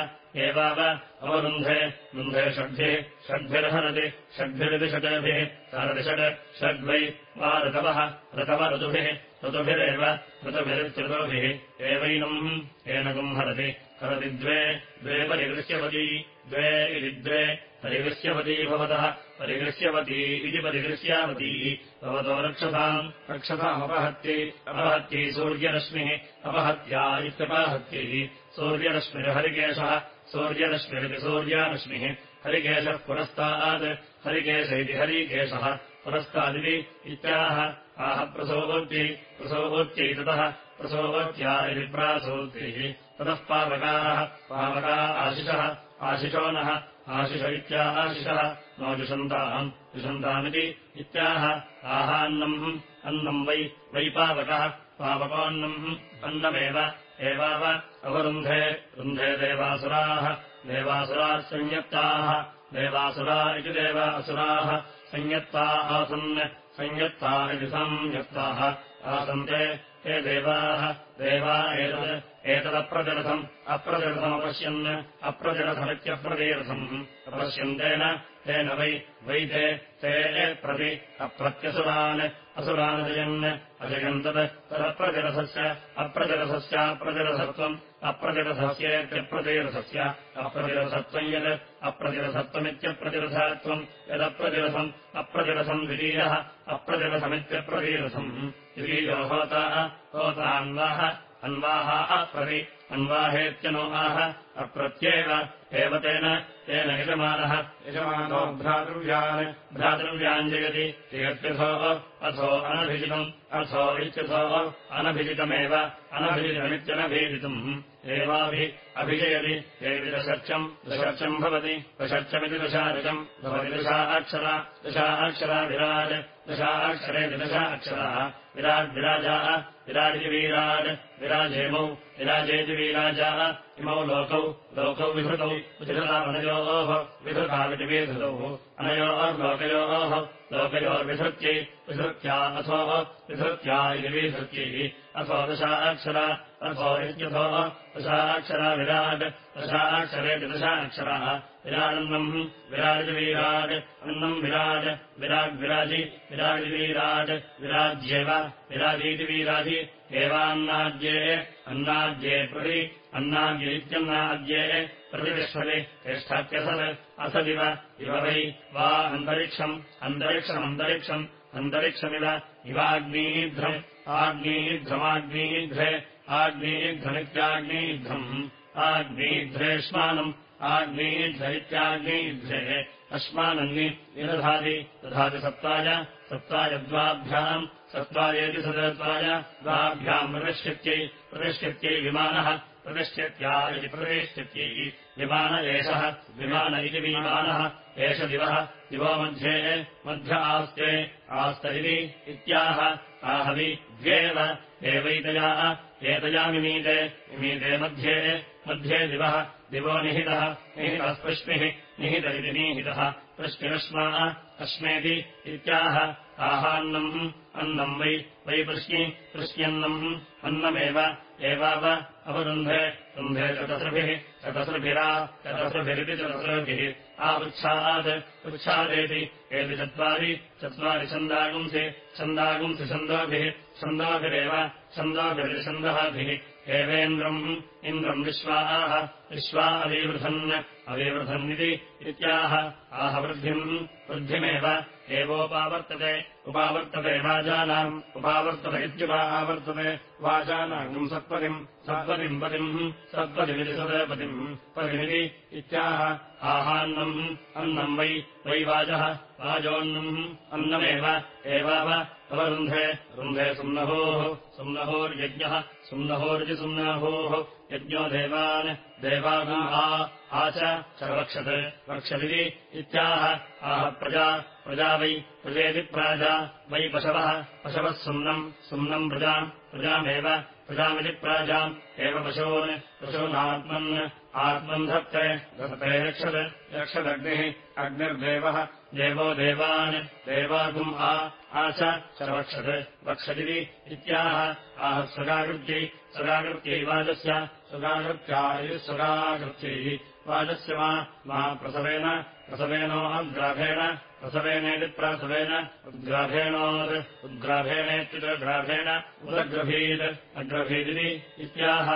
एवाव अवरुन्धे रुन्धे षड्भिः षड्भिर्हरति षड्भिरिति षड्भिः सरति षड् षड्वै वा ऋतवः ऋतव ऋतुभिः ऋतुभिरेव ऋतुभिरित्यृतुभिः एवैनम् एनकम् हरति हरति द्वे द्वे परिदृश्यवती द्वे इति द्वे परिदृश्यवती भवतः परिदृश्यवती इति परिदृश्यावती भवतो रक्षताम् रक्षतामपहत्यै अपहत्यै सूर्यरश्मिः। अपहत्या इत्यपाहत्यै। सूर्यरश्मिर्हरिकेशः सूर्यरश्मिरिति सूर्यारश्मिः। हरिकेशः पुरस्तात्। हरिकेश इति हरिकेशः। पुरस्तादिति इत्याह। आह प्रसोवोत्यै प्रसोवोत्यै ततः। प्रसोवत्या इति प्रासोक्तिः ततः पावकाः पावका आशिषः। आशिषो नः आशिष इत्याशिषः नो जुषन्ताम् जुषन्तामिति इत्याह आहान्नम् अन्नम् वै वै पावकः पावकोऽन्नम् अन्नमेव एवाव अवरुन्धे रुन्धे देवासुराः देवासुराः संयत्ताः देवासुरा इति देवासुराः संयत्ता आसन् संयत्ता इति संयत्ताः आसन्ते हे देवाः देवा एतत् एतदप्रजलथम् अप्रजलथमपश्यन् अप्रजलथमित्यप्रतीर्थम् अपश्यन्तेन तेन वै वै ते ते प्रति अप्रत्यसुरान् असुरानजयन् अजयन् तत् तदप्रजलथस्य अप्रजलथस्याप्रजलसत्त्वम् अप्रजलथस्येत्यप्रतिरथस्य अप्रतिरथत्वम् यत् अप्रतिरथत्वमित्यप्रतिरथत्वम् यदप्रतिरथम् अप्रतिरथम् द्वितीयः अप्रतिरथमित्यप्रतिरथम् द्वितीयो होताः होतान्वाः अन्वाः अप्रति अन्वाहेत्यनोहाः अप्रत्येव। एव तेन। तेन यजमानः। यजमानो भ्रातृव्यान्। भ्रातृव्यान् जयति। जयत्यथो अथो अनभिजितम्। अथो इत्यथो अनभिजितमेव। अनभिजितमित्यनभीजितम् एवाभि अभिजयति एवि दशर्चम् दशर्चम् भवति दशर्चमिति दशार्चम् भवति दशा अक्षरा दशा अक्षरा विराट् दशा अक्षरेति दशा अक्षराः विराड्विराजाः विराजिति वीराट् विराजेमौ विराजेति वीराजाः इमौ लोकौ लोकौ विभृतौ विधृतामिति विधृतौ अनयोर्लोकयोः लोकयोर्विधृत्यै विधृत्या अथो विधृत्या इति विधृत्यै अथो दशाक्षरा अथो इत्यथो दशाक्षरा विराट् दशाक्षरेति दशाक्षराः विराडन्नम् विराजिवीराट् अन्नम् विराट् विराड्विराजि विराजिवीराट् विराज्येव विराजीति वीराजि एवान्नाद्ये अन्नाद्ये प्रति अन्नाद्य इत्यन्नाद्ये प्रतिष्ठति तिष्ठत्यसत्। असदिव इव वै अन्तरिक्षम् अन्तरिक्षमन्तरिक्षम् अन्तरिक्षमिव। इवाग्नीध्रम् आग्नीध्रमाग्नीघ्रे आग्नीघ्रमित्याग्नीघ्रम् आग्नीघ्रेष्मानम् आग्नीघ्र इत्याग्नीघ्रे अश्मानन्नि निदधाति दधाति सत्त्वाय सत्त्वाय द्वाभ्याम् सत्त्वायेति सदत्वाय द्वाभ्याम् प्रतिष्ठित्यै प्रतिष्ठित्यै विमानः प्रतिष्ठित्या इति प्रतिष्ठित्यै विमान एषः विमान इति विमानः एष दिवः दिवो मध्ये मध्य आस्ते आस्त इति इत्याह आहवि द्वेव एवैतया एतया मिमीते मिमीते मध्ये मध्ये दिवः दिवो निहितः निहितः स्पृश्मिः निहित इति निहितः प्रश्निरश्मा अस्मेति इत्याह आहान्नम् अन्नम् वै वै पृश्नि पृश्न्यन्नम् अन्नमेव एवाव अवरुन्धे रुन्धे चतसृभिः चतसृभिरा चतसृभिरिति चतसृभिः आवृच्छात् वृच्छादेति एति चत्वारि चत्वारि छन्दागुंसि छन्दागुंसि छन्दोभिः छन्दोभिरेव छन्दोभिर्छन्दःभिः एवेन्द्रम् इन्द्रम् विश्वाः विश्वा अवीवृधन् अवीवृधन्निति इत्याह आह वृद्धिम् वृद्धिमेव एवोपावर्तते उपावर्तते वाजानाम् उपावर्तत इत्युपावर्तते वाजानाम् सत्पदिम् सत्पदिम् पदिम् सदपदिम्। पदिमिति इत्याह आहान्नम् अन्नम् वै वै वाजः वाजोऽन्नम् अन्नमेव एवाव अवरुन्धे रुन्धे सुम्नहोः सुम्नहोर्यज्ञः सुम्नहोर्जिसुम्नहोः यज्ञो देवान् देवागम् आ च रक्षत् रक्षदिति इत्याह आह प्रजा प्रजा वै प्रजेति प्राजा वै पशवः पशवः सुम्नम् सुम्नम् प्रजाम् प्रजामेव प्रजामिति प्राजाम् एव पशून् पशूनात्मन् आत्मन् धत्ते धत्ते रक्षत् रक्षदग्निः अग्निर्देवः देवो देवान् देवागुम् आ च रक्षत् रक्षदिति इत्याह। आह स्वगाकृत्यै स्वगाकृत्यै वाजस्य वाजस्य मा प्रसवेन प्रसवेनो अग्राभेण प्रसवेनेति प्रासवेन उद्ग्राभेणोद् उद्ग्राभेणेत्युग्राभेण उदग्रभीत् अग्रभीदिति इत्याह।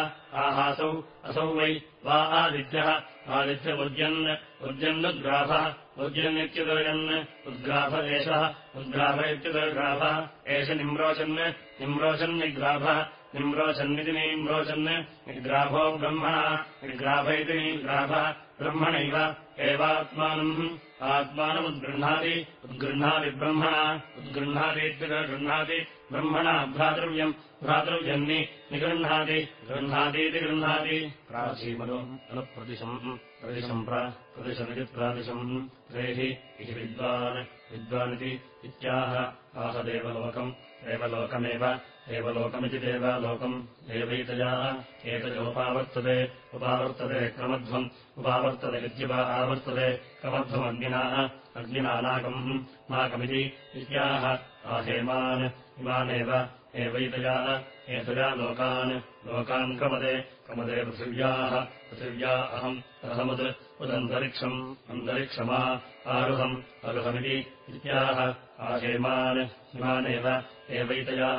आहासौ असौ वै वा आदित्यः आदित्यमुद्यन् उद्यन्नुद्ग्राभः उद्यन्नित्युदयन् उद्ग्राभ एषः उद्ग्राभ इत्युदग्राभः एष निम्रोचन् निम्रोचन्निग्राभः निम्रोचन्निति निम्रोचन् निग्राभो ब्रह्मणा निग्राभ इति निग्राभः ब्रह्मणैव एवात्मानम्। आत्मानमुद्गृह्णाति उद्गृह्णाति ब्रह्मणा उद्गृह्णातीत्युदगृह्णाति ब्रह्मणा भ्रातृव्यम्। भ्रातृव्यन्नि निगृह्णाति गृह्णातीति गृह्णाति। प्राचीमनो अनुप्रदिशम् प्रदिशम् प्रतिशमिति प्रादिशम् त्रेः इति विद्वान् विद्वानिति इत्याह आह देवलोकम् देवलोकमेव देवलोकमिति देवालोकम् देवैतया एतयोपावर्तते उपावर्तते क्रमध्वम् उपावर्तते इत्युपा आवर्तते क्रमध्वमग्निना अग्निना नाकम् नाकमिति इत्याह। आहेमान् इमानेव एवैतया एतया लोकान् लोकान् क्रमदे क्रमदे पृथिव्याः पृथिव्या अहम् अहमुद् उदन्तरिक्षम् अन्तरिक्षमा आरुहम् अरुहमिति इत्याह। आहेमान् इमानेव एवैतया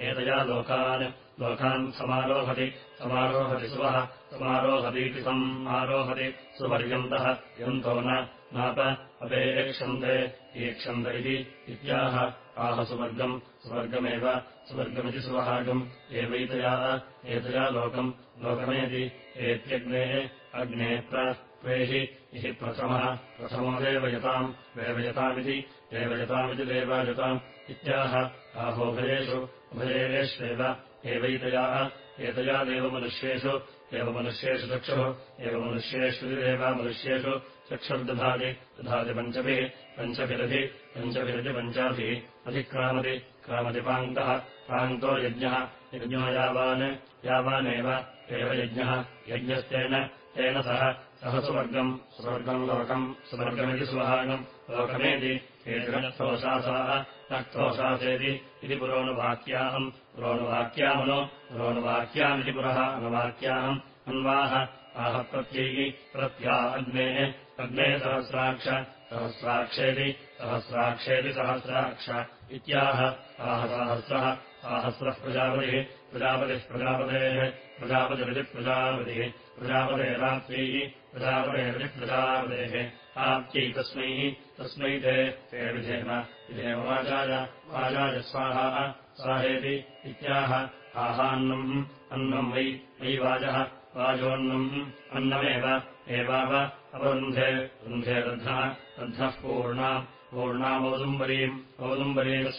एतया लोकान् लोकान् समारोहति समारोहति सुवः समारोहतीति समारोहति सुपर्यन्तः यन्तो न नाप अपेक्षन्ते ईक्षन्त इति इत्याह आह सुवर्गम् सुवर्गमेव सुवर्गमिति सुवहागम् एवैतया एतया लोकम् लोकमेति एत्यग्नेः अग्ने प्रेहि इति प्रथमः प्रथमो देवयताम् देवयतामिति देवयतामिति देवायताम् इत्याह आहोभयेषु उभयेष्वेव एवैतया एतया देवमनुष्येषु एवमनुष्येषु चक्षुः एवमनुष्येषु देवामनुष्येषु चक्षुर्दधाति दधाति पञ्चभिः पञ्चभिरधि पञ्चभिरति पञ्चाभिः अधिक्रामति क्रामति पाङ्क्तः प्राङ्क्तो यज्ञः यज्ञो यावान् यावानेव एव यज्ञः यज्ञस्तेन तेन सह सह सुवर्गम् सुवर्गम् लोकम् सुवर्गमिति सुवहागम् लोकमेति एतरक्तोशासाः रक्तोशासेति इति पुरोनुवाक्याहम् पुरोनुवाक्यामनो पुरोनुवाक्यामिति पुरः अनुवाक्याहम् अन्वाह आह प्रत्यैः प्रत्या अग्नेः अग्नेः सहस्राक्ष सहस्राक्षेति सहस्राक्षेति सहस्राक्ष इत्याह आह सहस्रः साहस्रः प्रजापतिः प्रजापतिः प्रजापतेः प्रजापतिरिति प्रजापतिः प्रजापतेराप्त्यैः प्रजापतेरिति प्रजापतेः आप्त्यै तस्मै तस्मै ते ते विधेम विधेम वाचाय वाचाय स्वाहा स्वाहेति इत्याह आहान्नम् अन्नम् वै वै वाजः वाजोऽन्नम् अन्नमेव एवाव अवरुन्धे रुन्धे दध्नः दध्नः पूर्णा पूर्णामौदुम्बरीम् औदुम्बरीम्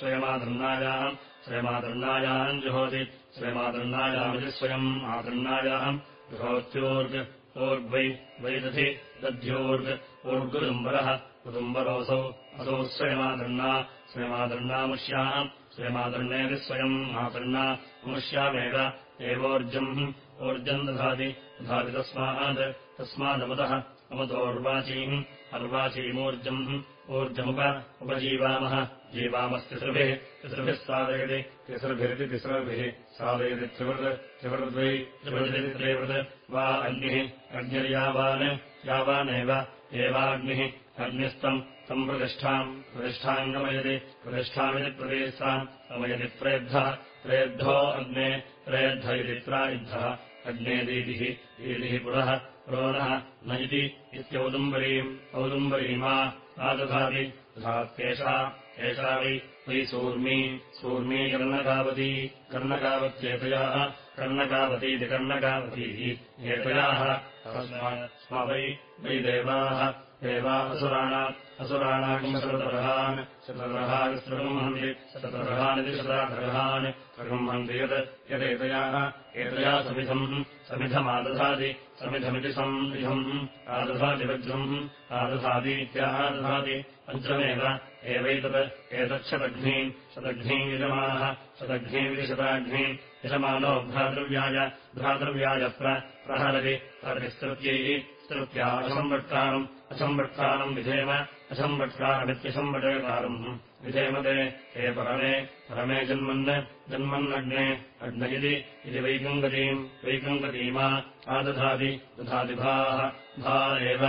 स्वयमादृन्नायाम् जुहोति। स्वयमादृन्नायामिति स्वयम् आदृन्नायाम् जुहोत्योर्ग् ओर्ग्वै वै दधि दध्योर्ग् ऊर्गुदुम्बरः उदुम्बरोऽसौ असौ स्वयमादृन्ना स्वयमादृन्नामुष्याम् स्वयमादृण्येति स्वयम् आदृन्ना मुष्यामेव। एवोर्जम् ऊर्जम् दधाति। दधाति तस्मात्। तस्मादमुदः। अमतोर्वाचीम् अर्वाचीमूर्जम् ऊर्जमुप उपजीवामः। जीवामस्तिसृभिः तिसृभिः साधयति। तिसृभिरिति तिसृभिः। साधयति त्रिवृत्। त्रिवृद्वै। त्रिवृदिति त्रिवृत् वा अग्निः। अग्निर्यावान्। यावानेव। एवाग्निः। अग्निस्तम् तम् प्रतिष्ठाम्। प्रतिष्ठाम् गमयति। प्रतिष्ठामिति प्रदेशाम् गमयति प्रेद्धः प्रेद्धो अग्ने। प्रेद्ध इति प्रायुद्धः अग्ने दीतिः। दीतिः पुरः पुरोनः न इति इत्यौदुम्बरीम् औदुम्बरीमा आदधाति तथात्येषा एषा वै वै सूर्मी सूर्मी कर्णकावती कर्णकावत्येतयाः कर्णकावतीति कर्णकावतीः एतयाः स्म वै वै देवाः शतदर्हान् शतदर्हान् सृगृह्णन्ति शतदर्हानिति शतादर्हान् प्रगृह्णन्ति यत् यदेतयाः एतया समिधम् समिधमादधाति समिधमिति संविधम्। आदधाति वज्रम् आदधातीत्यादधाति वज्रमेव एवैतत् एतच्छतघ्नीम् शतघ्नीम् यजमानः शतघ्नीमिति शताघ्नीम् यजमानो भ्रातृव्याय भ्रातृव्याय प्रहरति हरिस्तृत्यैः स्तृत्या असंवट्कारम् असंवट्कारम् विधेम असंवट्कारमित्यसंवटकारम् विधेम ते हे परमे परमे जन्मन् जन्मन्नग्ने अग्न इति वैकङ्गतीम् वैकङ्गतीमा आदधाति दधाति भाः एव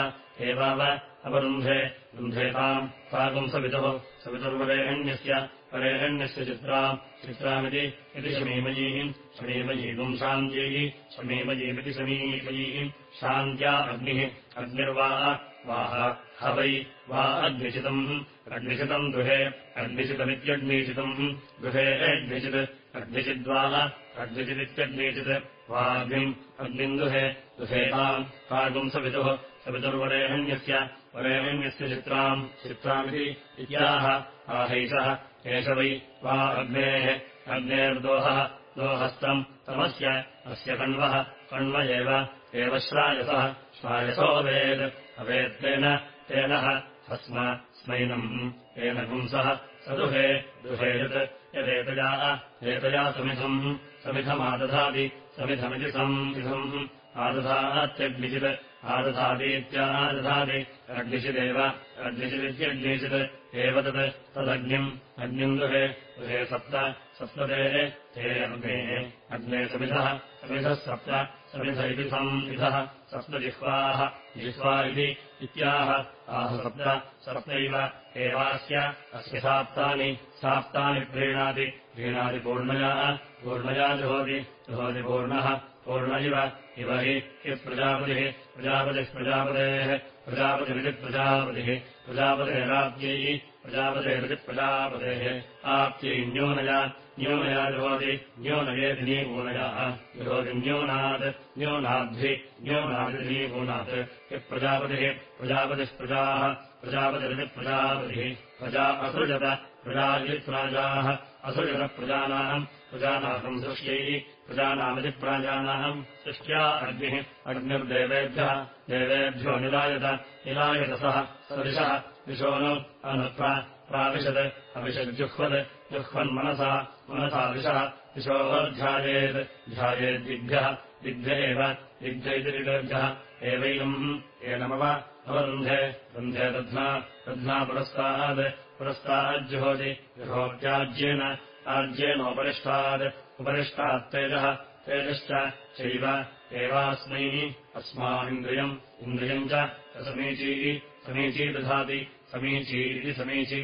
एवाव अपरुन्धे रुन्धेताम् तागुम् सवितुः सवितुर्वरेण्यस्य परेण्यस्य चित्राम् चित्रामिति इति शमीमयीम् शमीमयीगुम् शान्त्यैः शमीमयीमिति समीमयीम् शान्त्या अग्निः अग्निर्वा वाह ह वै वा अग्निशितम् अग्निशितम् गृहे अग्निशितमित्यग्निशितम् गृहे अग्निचित् अग्निचिद्वाह अग्निचिदित्यग्निचित् वाग्निम् अग्निम् दुहे दुहेताम् तागुम् सवितुः सवितुर्वरेण्यस्य वरेण्यस्य चित्राम् चित्रामिति इत्याह। आहैषः एष वै वा अग्नेः। अग्नेर्दोहः। दोहस्तम्। तमस्य। अस्य कण्वः। कण्व एव। श्रायसः। श्रायसोऽवेत् अवेत्तेन तेन। हस्म स्मैनम्। तेन पुंसः। स दुहे। दुहे यत्। यदेतया एतया समिधम्। समिधमादधाति। समिधमिति संविधम्। आदधात्यग्निचित् आदधातीत्यादधाति अग्निचिदेव अग्निचिदित्यग्निचित् एव तत् तदग्निम् अग्निम् दुहे। दुहे सप्त सप्ततेः ते अग्नेः। अग्ने समिधः समिधः सप्त समिध इति संविधः सप्तजिह्वाः जिह्वा इति इत्याह। आह सप्त सप्तैव। एवास्य अस्य साप्तानि साप्तानि प्रीणाति प्रीणाति पूर्णया पूर्णया जुहोति जुहोति पूर्णः पूर्ण इव इव हि यत्प्रजापतिः प्रजापतिः प्रजापतेः प्रजापतिरिति प्रजापतिः प्रजापतेराप्त्यैः प्रजापतेरिति प्रजापतेः आप्त्यै न्यूनया न्यूनया जुहोति न्यूनयेति नीगूनयाः जुहोति न्यूनात् न्यूनाद्भि न्यूनादिनीगूनात् यः प्रजापतिः प्रजापतिः प्रजाः प्रजापतिरिति प्रजापतिः प्रजा असृजत प्रजायि प्राजाः असृजतप्रजानाम् प्रजानाम् सृष्ट्यैः प्रजानामिति प्राजानाम् सृष्ट्या अग्निः अग्निर्देवेभ्यः देवेभ्यो निलायत निलायतसः सदृशः दिशो नु अनुप्रा प्राविशत् अविशज्जुह्वत् जुह्वन्मनसा मनसा दिशः दिशोऽध्यायेत् ध्यायेद्दिग्भ्यः दिग्भ्य एव दिग्भ्य इति दिग्भ्यः एवैनम् एनमव अवरुन्धे रुन्धे दध्ना दध्ना पुरस्तात् पुरस्ताज्जुहोति जुहोत्याज्येन आज्येनोपरिष्टात् उपरिष्टात्तेजः तेजश्च चैव एवास्मै अस्माविन्द्रियम् इन्द्रियम् च समीचीः समीची दधाति समीची इति समीची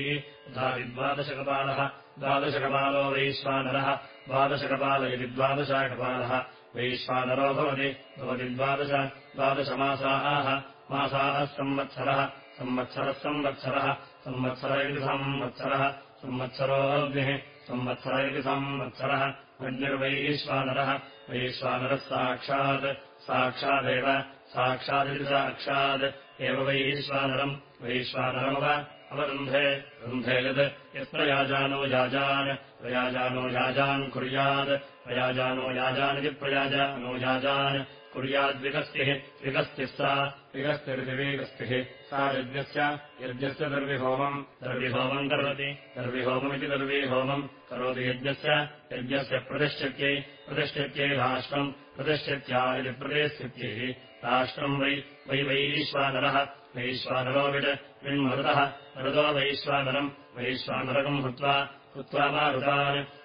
दधाति द्वादशकपालः द्वादशकपालो वैश्वानरः द्वादशकपाल इति द्वादशकपालः वैश्वानरो भवति भवति द्वादश द्वादशमासाः मासाः संवत्सरः संवत्सरः संवत्सरः संवत्सर इति संवत्सरः संवत्सरोऽग्निः संवत्सर इति संवत्सरः अग्निर्वैश्वानरः वैश्वानरः साक्षात् साक्षादेव साक्षादिति साक्षात् एव वैश्वानरम् वैश्वानरमव अवरुन्धे रुन्धे यत् यत्प्रयाजानो याजान् प्रयाजानो याजान् कुर्यात् प्रयाजानो याजानिति प्रयाजानो याजान् कुर्याद्विगस्तिः विगस्तिः सा विगस्तिर्दिवीगस्तिः सा यज्ञस्य यज्ञस्य दर्विहोमम् दर्विहोमम् करोति दर्विहोममिति दर्वीहोमम् करोति यज्ञस्य यज्ञस्य प्रतिष्ठत्यै प्रतिष्ठत्यै राष्ट्रम् प्रतिष्ठत्या इति प्रतिष्ठित्यैः राष्ट्रम् वै वै वैश्वानरः वैश्वानरो विड् विण्मरुतः मरुतो वैश्वानरम् वैश्वानरकम् हृत्वा कृत्वा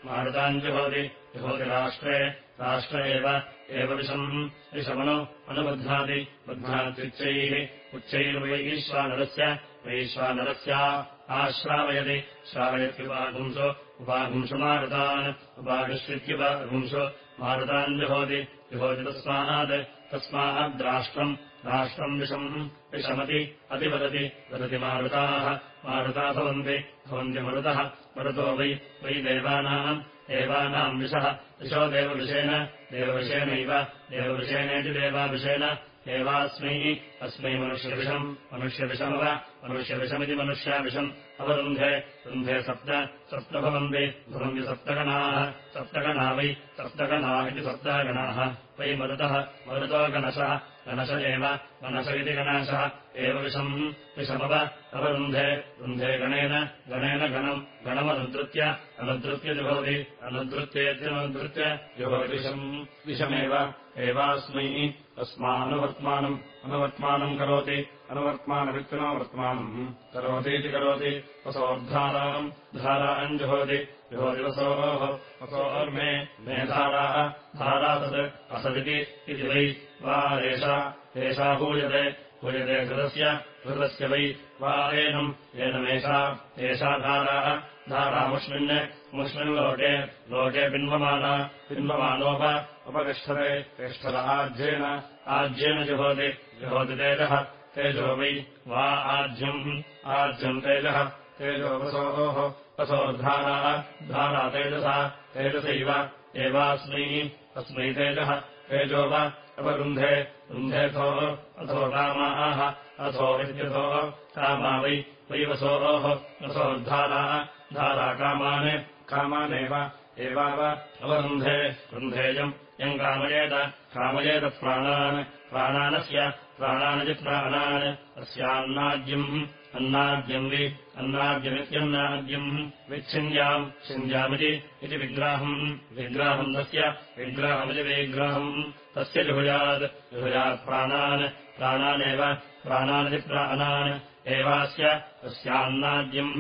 मारुतान् जुहोति जुहोति राष्ट्रे राष्ट्र एव विषम् विषमनु अनुबध्नाति बध्नात्युच्चैः उच्चैर्वैश्वानरस्य वैश्वानरस्या आश्रावयति। श्रावयत्युपागुंसो उपागुंसु मारुतान् उपागुष्यत्युपागुंसु मारुतान् जुहोति। जुहोति तस्मात् तस्माद्राष्ट्रम् राष्ट्रम् विषम् विषमति अतिवदति वदति मारुताः। मारुता भवन्ति भवन्ति मरुतः। मरुतो वै वै देवानाम् देवानाम् विषः। विशो देवविषेण देवविषेणैव देवविषेणेति देवाविषेण एवास्मै अस्मै मनुष्यविषम्। मनुष्यविषमव मनुष्यविषमिति मनुष्याविषम्। अवरुन्धे रुन्धे सप्त सप्त भवन्ति भवन्ति सप्तगणाः। सप्तगणा वै सप्तगणा इति सप्तगणाः। वै मरुतः मरुतो गणशः गणश एव गणश इति गणाशः। एव विषम् विषमव अवरुन्धे रुन्धे गणेन गणेन गणम् गणमनुद्रुत्य अनुद्रुत्य जुभवति अनुद्रुत्येत्यनुद्रुत्य जुभवति विषम्। विषमेव। एवास्मै अस्मानुवर्त्मानम् अनुवर्त्मानम् करोति अनुवर्त्मानमित्यनुवर्त्मानम् करोतीति करोति वसोर्धाराम् धाराम् जुहोति वसोः वसोर्मे मे धाराः धारा तत् असदिति इति वै वा एषा एषा पूयते पूयते कृतस्य कृतस्य वै वा एनम् एनमेषा एषा धाराः धारामुष्मिन् मुष्मिन्लोके लोके बिन्वमाना बिन्वमानोप उपतिष्ठते तिष्ठत आज्येन आज्येन जुहोति जुहोति तेजः तेजो वै वा आज्यम् आज्यम् तेजः तेजो वसोः वसोर्धाराः धारा तेजसा तेजसैव एवास्मै अस्मै तेजः तेजो वा अपरुन्धे रुन्धेथो अथो कामाः अथो विद्यथो कामा वै वै वसोः वसोर्धाराः धारा कामान् कामानेव एवाव अवरुन्धे रुन्धेयम् यम् कामयेत कामयेत प्राणान् प्राणानस्य प्राणानति प्राणान् अस्यान्नाद्यम् अन्नाद्यम् वि अन्नाद्यमित्यन्नाद्यम् विच्छिन्द्याम् छिन्द्यामिति इति विग्राहम् विग्राहम् तस्य विग्राहमिति विग्राहम् तस्य जुहुयात् प्राणान् प्राणानेव प्राणानिति प्राणान् एवास्य तस्यान्नाद्यम्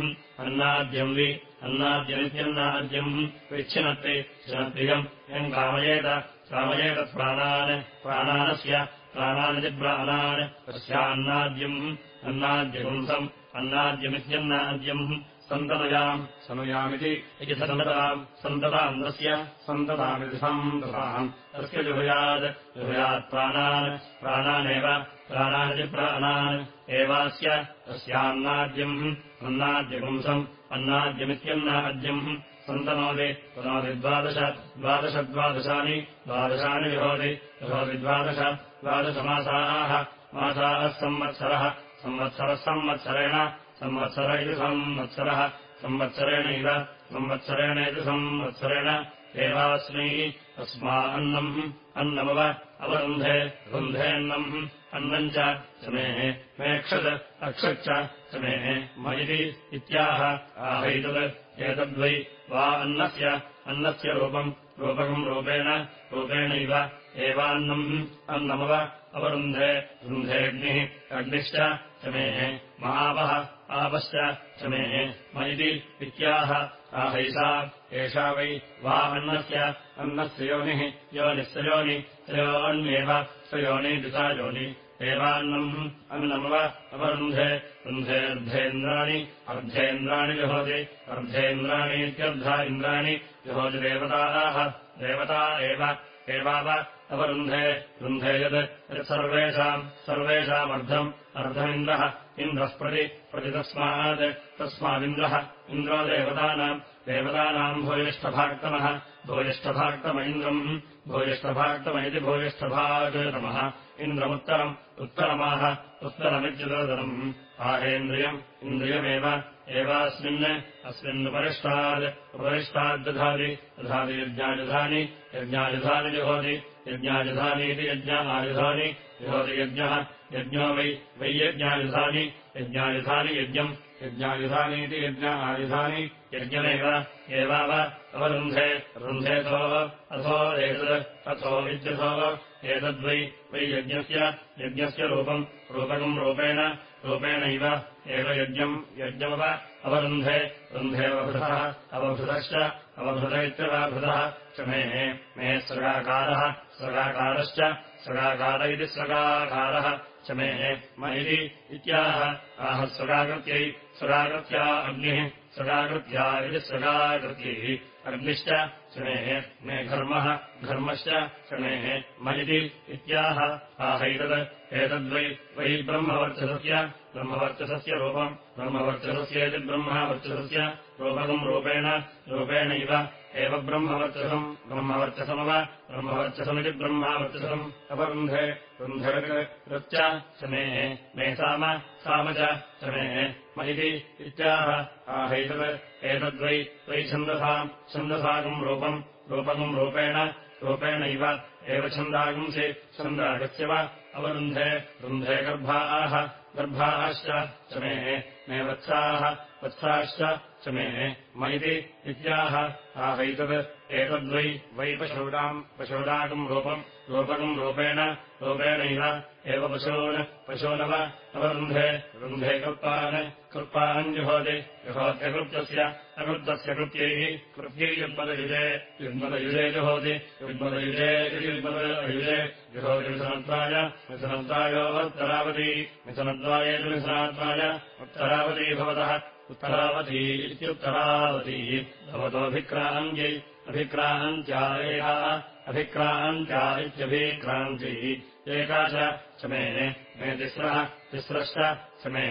अन्नाद्यम् वि अन्नाद्यमित्यन्नाद्यम् विच्छिनत्ति छिनत्रियम् यम् कामयेत कामयेत प्राणान् प्राणानस्य प्राणानिति प्राणान् तस्यान्नाद्यम् अन्नाद्यपुंसम् अन्नाद्यमित्यन्नाद्यम् सन्ततयाम् सनुयामिति इति सन्तताम् सन्तताम् तस्य सन्ततामिति सन्तताम् तस्य जुहुयात् जुहुयात् प्राणान् प्राणानेव प्राणानिति प्राणान् एवास्य तस्यान्नाद्यम् अन्नाद्यपुंसम् अन्नाद्यमित्यन्नाद्यम् सन्तनोति तनोति द्वादश द्वादशद्वादशानि द्वादशानि विभोति विभोति द्वादश द्वादशमासाः मासाः संवत्सरः संवत्सरः संवत्सरेण संवत्सर इति संवत्सरः संवत्सरेणैव संवत्सरेणेति संवत्सरेण। एवास्मै अस्मा अन्नम् अन्नमव अवरुन्धे रुन्धेऽन्नम् अन्नम् च समेः मेक्षत् अक्षच्च समेः मयिति इत्याह। आहैतत् एतद्वै वा अन्नस्य अन्नस्य रूपम् रूपकम् रूपेण रूपेणैव एवान्नम् अन्नमव अवरुन्धे रुन्धेऽग्निः अग्निश्च समेः महावः आपश्च समेः मयिति इत्याह आहैषा एषा वै वा अन्नस्य अन्नस्य योनिः योनिः स योनि तयोन्येव स योनिदिशा योनि एवान्नम् अन्नमव अवरुन्धे रुन्धे अर्धेन्द्राणि अर्धेन्द्राणि जुहोति अर्धेन्द्राणीत्यर्धा इन्द्राणि जुहोति देवताः देवता एव एवाव अवरुन्धे रुन्धे यत् यत् सर्वेषाम् सर्वेषामर्धम् अर्धमिन्द्रः इन्द्रः प्रति प्रति तस्मात् तस्मादिन्द्रः इन्द्रो देवतानाम्। भूयिष्ठभाक्तमः भूयिष्ठभाक्तम इन्द्रम्। भूयिष्ठभाक्तमिति भूयिष्ठभागतमः इन्द्रमुत्तरम् उत्तरमाह। उत्तरमित्युदरम् आहेन्द्रियम् इन्द्रियमेव। एवास्मिन् अस्मिन्नुपरिष्टाद् उपरिष्टाद्दधाति दधाति। यज्ञायुधानि। यज्ञायुधानि जुहोति। यज्ञायुधानीति यज्ञ जुहोति यज्ञः वै वै यज्ञायुधानि यज्ञायुधानि यज्ञम् यज्ञायुधानीति यज्ञ आयुधानि यज्ञमेव एवाव अवरुन्धे रुन्धेथो अथो एतत् अथो विद्यथो एतद्वै वै यज्ञस्य यज्ञस्य रूपम् रूपकम् रूपेण रूपेणैव एव यज्ञम् यज्ञमव अवरुन्धे रुन्धेऽवभृतः अवभृतश्च अवभृत इत्यवाभृतः च मे मे सृगाकारः सृगाकारश्च सृगाकार इति सृगाकारः च मे म इति इत्याह। आह सृगाकृत्यै सृगाकृत्या अग्निः सृगाकृत्या इति सृगाकृत्यैः अग्निश्च शमेः मे घर्मः घर्मश्च शमेः म इति इत्याह। आहैतत् एतद्वै वै ब्रह्मवर्चसस्य ब्रह्मवर्चसस्य रूपम् ब्रह्मवर्चसस्येति ब्रह्मवर्चसस्य रूपकम् रूपेण रूपेणैव एव ब्रह्मवर्चसम्। ब्रह्मवर्चसमव। ब्रह्मवर्चसमिति ब्रह्मावर्चसम्। अपरुन्धे रुन्धृक् ऋच्च शमेः। मे साम। साम च शमेः। म इति इत्याह। आहैतत्। एतद्वै। वै छन्दसाम् छन्दसाकम् रूपम्। रूपकम् रूपेण। रूपेणैव। एव छन्दागुंसि छन्दागस्य वा अवरुन्धे रुन्धे गर्भाः। गर्भाश्च। शमेः। मे वत्साः। वत्साश्च म इति इत्याह। आहैतत् एतद्वै वै पशूनाम् पशूनाकम् रूपम् रूपकम् रूपेण रूपेणैव एव पशून् पशूनव अवरुन्धे रुन्धे कल्पान् कल्पान् जुहोति जुहोत्यकृत्यस्य अकृतस्य कृत्यैः कृत्यैः युग्मदयुजे युग्मदयुजे जुहोति युग्मदयुजे युग्मदयुजे जुहोति विसनत्वाय विसनत्वायोत्तरावती विसनद्वायेति विसनात्वाय उत्तरावती भवतः उत्तरावती इत्युत्तरावती भवतोऽभिक्रान्त्यै अभिक्रान्त्या अभिक्रान्त्या इत्यभिक्रान्तिः एका च मे मे तिस्रः तिस्रश्च समे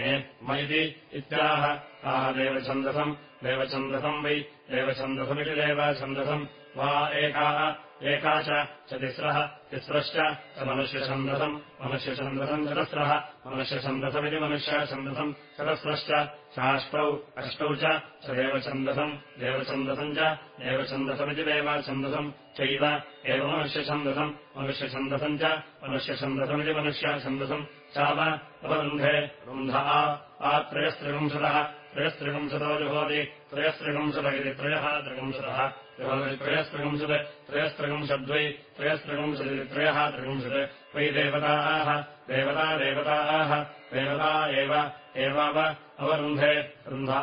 इति इत्याह। आह देवछन्दसम् देवछन्दसम् वै देवछन्दसमिति देवछन्दसम् वा एकाः एका च तिस्रः तिस्रश्च स मनुष्यछन्दसम् मनुष्यछन्दसम् चतस्रः मनुष्यछन्दसमिति मनुष्यछन्दसम् चतस्रश्च साष्टौ अष्टौ च स देवछन्दसम् देवछन्दसम् च देवछन्दसमिति देवछन्दसम् चैव एव मनुष्यछन्दसम् मनुष्यछन्दसम् च मनुष्यछन्दसमिति मनुष्यछन्दसम् चाव अपरुन्धे रुन्धा आ त्रयस्त्रिविंशतः त्रयस्त्रिविंशतो जुहोति त्रयस्त्रिविंशत इति त्रयः त्रिविंशतः जुहोति त्रयस्त्रिविंशत् त्रयस्त्रिविंशद्वै त्रयस्त्रिविंशदिति त्रयः त्रिविंशत् वै देवताः देवता देवताः देवता एव एवाव अवरुन्धे रुन्धा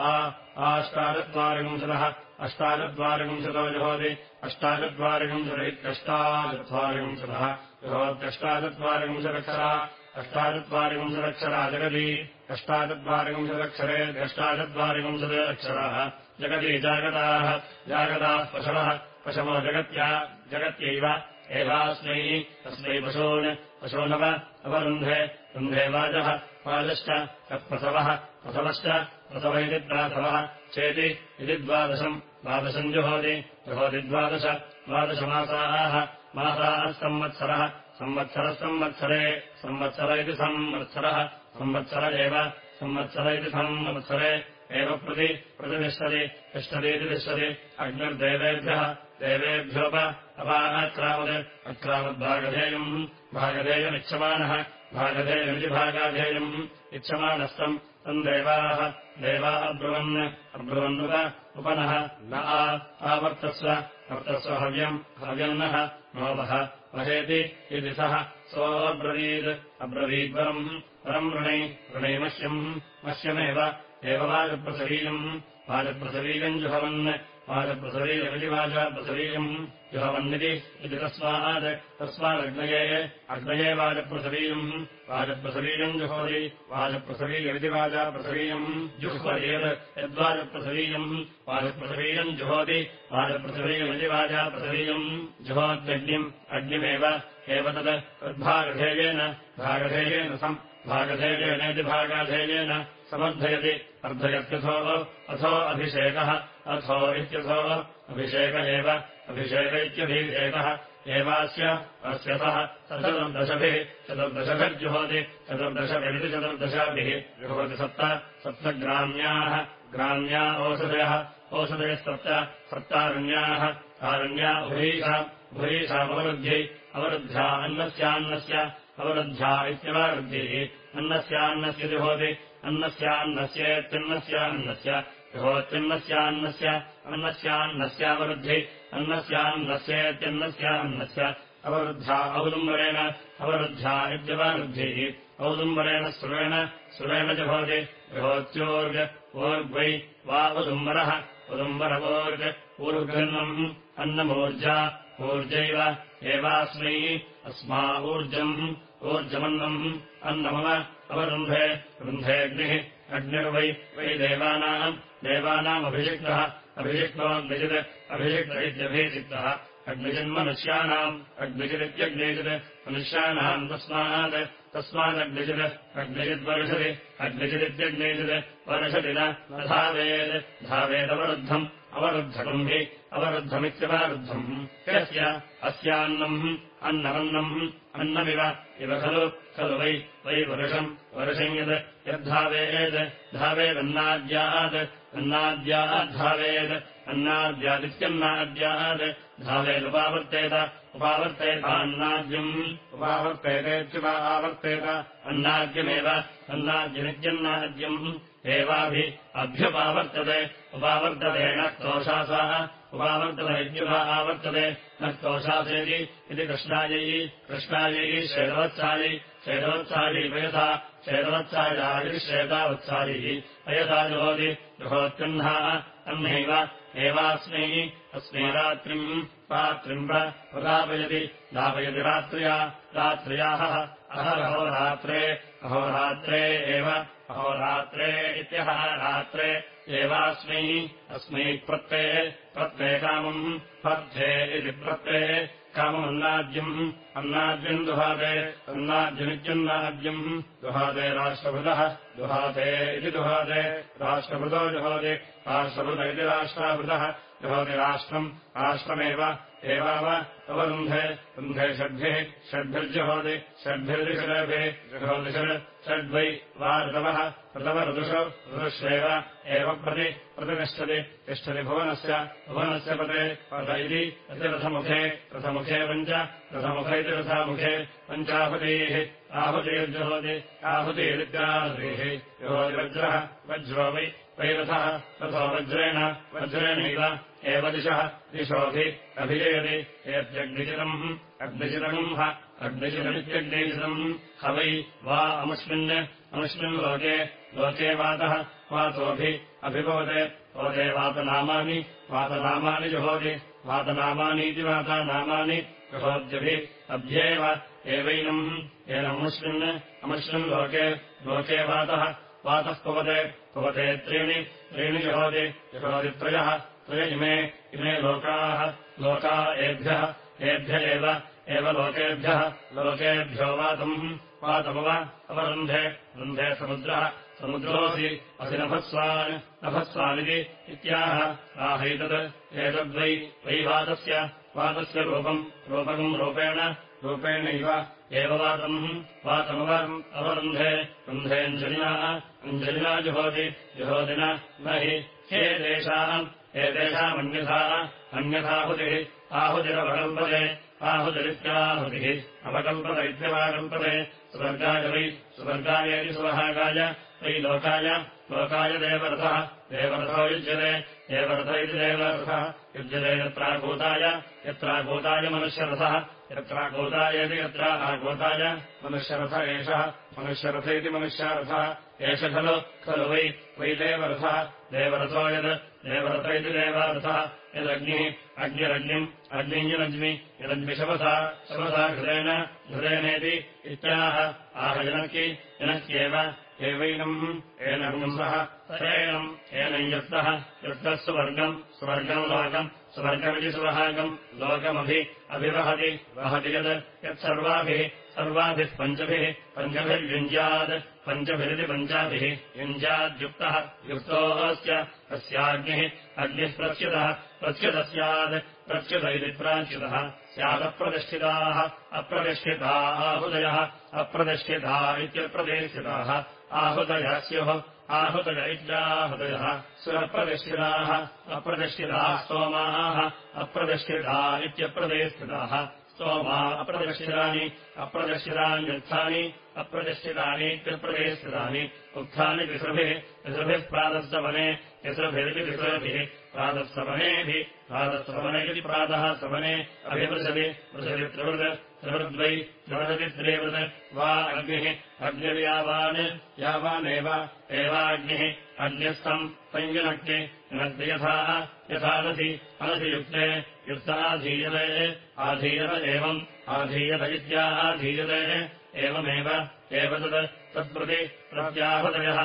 आष्टाचत्वारिविंशतः अष्टाचत्वारिविंशतो जुहोति अष्टाचत्वारिविंशत् इत्यष्टाचत्वारिविंशतः जुहोत्यष्टाचत्वारिविंशदक्षरा अष्टाचत्वारिविंशदक्षरा जगति अष्टाचत्वारिविंशदक्षरे अष्टाचत्वारिविंशत् अक्षराः। जगति जागताः। जागताः पशवः। पशवो जगत्या जगत्यैव। एवास्मै तस्मै पशून्। पशूनव अवरुन्धे रुन्धे वाजः। वाजश्च तत्प्रसवः प्रसवश्च प्रसव इति प्रासवः चेति इति द्वादशम्। द्वादशम् जुहोति। जुहोति द्वादश। द्वादशमासाः। मासाः संवत्सरः संवत्सरः संवत्सरे संवत्सर इति संवत्सरः संवत्सर एव संवत्सर इति संवत्सरे एव प्रति प्रतिष्ठति तिष्ठतीति तिष्ठति अग्निर्देवेभ्यः देवेभ्योप अपाक्रामत् अक्रामद्भागधेयम् भागधेयमिच्छमानः भागधेयमिति भागाधेयम् इच्छमानस्तम् तम् देवाः देवा अब्रुवन् अब्रुवन्नुप उपनः न आवर्तस्व वर्तस्व हव्यम् हव्यन्नः नोपः वहेति इति सः सोऽब्रवीद् अब्रवीद्वरम् परम् ऋणै ऋणैमश्यम् मश्यमेव एव वाजप्रसवीयम् वाजप्रसवीयम् जुहवन् वाजप्रसवीयमिति वाजप्रसवीयम् जुहवन्निति इति तस्मात् तस्मादग्नये अग्नये वाजप्रसवीयम् वाजप्रसवीयम् जुहोति वाजप्रसवीयमिति वाजाप्रसवीयम् जुह्वयेत् यद्वाजप्रसवीयम् वाजप्रसवीयम् जुहोति वाजप्रसवीयमिति वाजाप्रसवीयम् जुहोत्यग्निम् अग्निमेव एव तत् तद्भागधेयेन भागधेयेन सम् भागधेयेनेति भागाधेयेन समर्थयति अर्धयत्यथो अथो अभिषेकः अथो इत्यथो अभिषेक एव अभिषेक इत्यभिषेकः एवास्य अस्य सः चतुर्दशभिः चतुर्दशभिर्जुहोति चतुर्दशभिरिति चतुर्दशाभिः जुहोति सप्त सप्तग्राम्याः ग्राम्या ओषधयः सप्त सप्तारण्याः आरण्या उभयीषा उभयीषामवरुद्ध्यै अवरुद्ध्या अन्नस्यान्नस्य अवरुद्ध्या इत्यवरुद्धिः अन्नस्यान्नस्य जुहोति अन्नस्यान्नस्येत्यन्नस्यान्नस्य जुहोत्यन्नस्यान्नस्य अन्नस्यान्नस्यावरुद्धि अन्नस्यान्नस्येत्यन्नस्यान्नस्य अवरुद्ध्या औदुम्बरेण अवरुद्ध्या इत्यवरुद्धिः औदुम्बरेण सुरेण सुरेण जुहोति जुहोत्योर्ग ओर्ग्वै वा उदुम्बरः उदुम्बरवोर्ग ऊर्गन्नम् अन्नमूर्जा ऊर्जैव एवास्मै अस्मा ऊर्जम् ऊर्जमन्नम् अन्नमव अवरुन्धे रुन्धेऽग्निः अग्निर्वै वै देवानाम् देवानामभिषिक्तः अभिषिक्तोऽग्निजित् अभिषिक्त इत्यभिषिक्तः अग्निजिन्मनुष्याणाम् अग्निजिदित्यग्निजित् मनुष्याणाम् तस्मात् तस्मादग्निजित् अग्निजिद्वर्षति अग्निजिदित्यग्निजित् वर्षति न धावेत्। धावेदवरुद्धम् अवरुद्धकम् हि अवरुद्धमित्यवरुद्धम् यस्य अस्यान्नम् अन्नमन्नम् अन्नमिव इव खलु खलु वै वै वर्षम् वर्षम् यत् यद्धावेत् धावेदन्नाद्यात् अन्नाद्याद्धावेत् अन्नाद्यादित्यन्नाद्यात् धावेदुपावर्तेत उपावर्तेतान्नाद्यम् उपावर्तेतेत्युपा आवर्तेत अन्नाद्यमेव अन्नाद्यमित्यन्नाद्यम् एवाभि अभ्युपावर्तते उपावर्तते न क्रोशासः उपावर्तत इत्युपा आवर्तते न क्रोशासेति इति कृष्णायै कृष्णायै श्वेतवत्सायै वयसा श्वेतवत्सायादिति श्वेतावत्सायैः अयसा जुहोति जुहोत्यह्नाः अह्नैव एवास्मै अस्मै रात्रिम् रात्रिम् प्रदापयति दापयति रात्र्या रात्र्याः अहरहोरात्रे अहोरात्रे एव अहोरात्रे इत्यहः रात्रे एवास्मै अस्मै प्रत्ये प्रत्ये कामम् पथे इति प्रत्ये काममन्नाद्यम् अन्नाद्यम् दुहादे अन्नाद्यमित्यन्नाद्यम् दुहादे राष्ट्रभृतः दुहादे इति दुहादे राष्ट्रभृतो जुहोदे राष्ट्रभृत इति राष्ट्राभृतः जुहोति राष्ट्रम् राष्ट्रमेव एवाव अवरुन्धे रुन्धे षड्भिः षड्भिर्जुहोति षड्भिर्दिषडभिः जुहोति षड् षड्वै वा ऋतवः ऋतवऋदुषु ऋदुष्वेव एव प्रति प्रतिष्ठति तिष्ठति भुवनस्य भुवनस्य पते पत इति रथमुखे रथमुखे पञ्च रथमुख इति रथामुखे पञ्चाहुतीः आहुतिर्जुहोति आहुतिरित्याहुतिः जुहोति वज्रः वज्रो वै वैरथः रथो वज्रेण वज्रेणैव एव दिशः दिशोऽभि अभिजयति एत्यग्निचितम् अग्निचितम् ह अग्निचितमित्यग्निचितम् ह वै वा अमुष्मिन् अमुष्मिन् लोके लोके वातः वातोऽभि अभिभवते भवते वातनामानि वातनामानि जुहोति वातनामानीति वातानामानि जुहोद्यभि अभ्येव एवैनम् एनमुष्मिन् अमुष्मिन् लोके लोके वातः वातः पवते पवते त्रीणि त्रीणि जुहोति जुहोति त्रयः त्रय इमे इमे लोकाः लोका एभ्यः एभ्य एव एव लोकेभ्यः लोकेभ्यो वातम् वातमव अवरुन्धे रुन्धे समुद्रः समुद्रोऽसि असि नभस्वान् नभस्वानिति इत्याह आहैतत् एतद्वै वै वातस्य वातस्य रूपम् रूपकम् रूपेण रूपेणैव एव वातम् वातमवम् अवरुन्धे रुन्धेऽञ्जलिना अञ्जलिना जुहोति जुहोतिन न हि हेदेशाम् एतेषामन्यथा अन्यथाहुतिः आहुतिरवकल्पते आहुतिरित्याहुतिः अवकल्पत इत्यवाकल्पते स्वर्गाय वै स्वर्गायैति सुवहागाय वै लोकाय लोकाय देवरथः देवरथो युज्यते देवरथ इति देवरथः युज्यते यत्राकूताय यत्राकूताय मनुष्यरथः यत्राकूतायति यत्र आकूताय मनुष्यरथ एषः। मनुष्यरथ इति मनुष्यारथः। एष खलु। खलु वै। वै देवरथः। देवरथो यद्। देवरथ इति देवारथः। यदग्निः अग्निरग्निम्। अग्निञ्जनज्मि। यदग्निशवसा शवसा घृतेन। घृतेनेति इत्याह। आह जनकी जनक्येव। एवैनम्। एनंसः तरेणम् एनम् यत्तः। यत्तः सुवर्गम्। सुवर्गम् लोकम् सुवर्गमिति सुवहागम् लोकमभि अभिवहति। वहति यत् यत्सर्वाभिः सर्वाभिः पञ्चभिः पञ्चभिर्युञ्जात् पञ्चभिरिति पञ्चाभिः युञ्जाद्युक्तः युक्तोऽस्य अस्याग्निः अग्निः प्रच्युतः प्रच्युतः स्यात् प्रच्युत। इति प्राच्युतः स्यादप्रतिष्ठिताः अप्रतिष्ठिता आहुदयः अप्रतिष्ठिता इत्यप्रतिष्ठिताः आहुदयः स्युः आहुतय इत्याहुदयः स्वप्रतिष्ठिताः अप्रतिष्ठिताः सोमाः अप्रतिष्ठिता इत्यप्रतिष्ठिताः स्तोमा अप्रदक्षितानि अप्रदक्षितान्युत्थानि अप्रदक्षितानि त्रिप्रदेशितानि उत्थानि तिसृभिः तिसृभिः प्रातःसवने तिसृभिरिति तिसृभिः प्रातःसवनेभिः प्रातःसवने इति प्रातः सवने अभिवृशति वृषति त्रिवृत् त्रिवृद्वै त्रिवृदति त्रिवृत् वा अग्निः अग्निर्यावान् यावानेव एवाग्निः अग्न्यस्थम् संयुनक्ति नक्ति यथा यथानसि अनसि युक्ते युक्ताधीयते आधीयत एवम् आधीयत इत्याधीयते एवमेव एव तत् तत्प्रति प्रत्याहुदयः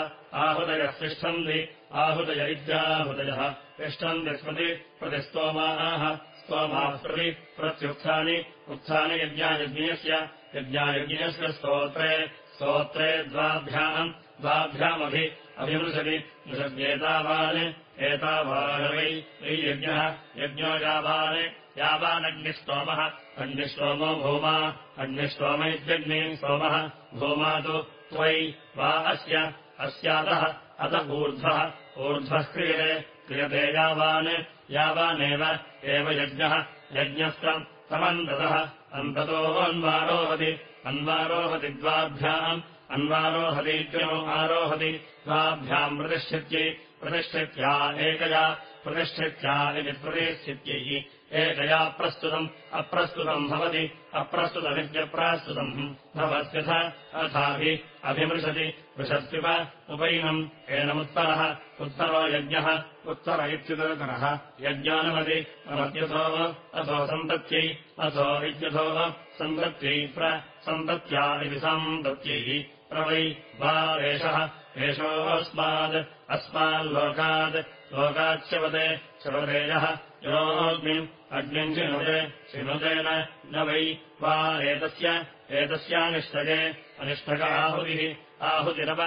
आहुदयः तिष्ठन्ति आहुदय इत्याहुदयः तिष्ठन्ति स्मृति प्रतिस्तोमाः प्रति प्रत्युत्थानि उत्थानि यज्ञायज्ञस्य यज्ञायज्ञस्य स्तोत्रे स्तोत्रे द्वाभ्याम् द्वाभ्यामभि अभिमृशति मृषद्येतावान् एतावान् वै यज्ञः यज्ञो यावान् यावानग्निस्तोमः अग्निष्टोमो भूमा अग्निष्टोम इत्यग्नि सोमः भूमा तु त्वयि वा अस्य अस्यातः अत ऊर्ध्वः ऊर्ध्वः क्रियते क्रियते यावान् यावानेव एव यज्ञः यज्ञस्तम् तमन्ततः अन्ततोऽन्वारोहति अन्वारोहति द्वाभ्याम् अन्वारोहतीत्यनो आरोहति द्वाभ्याम् प्रतिष्ठित्यै प्रतिष्ठित्या एकया प्रतिष्ठित्या इति प्रतिष्ठित्यैः एकया प्रस्तुतम् अप्रस्तुतम् भवति अप्रस्तुतमित्यप्रास्तुतम् भवत्यथ अथाभि अभिमृशति वृषत्युप उपैनम्। एनमुत्तरः उत्तरो यज्ञः उत्तर इत्युदरतरः यज्ञानमति अमत्यथो अथो सन्तत्यै अथो इत्यथो सन्तत्यै प्र सन्तत्या इति सन्तत्यै प्रवै वा एषः एषोऽस्माद् अस्माल्लोकात् लोकाच्छवते शवतेजः योऽग्निम् अग्निम् चिनुते चिनुतेन न वै वा एतस्य एतस्यानिष्टके अनिष्टक आहुतिः आहुतिरव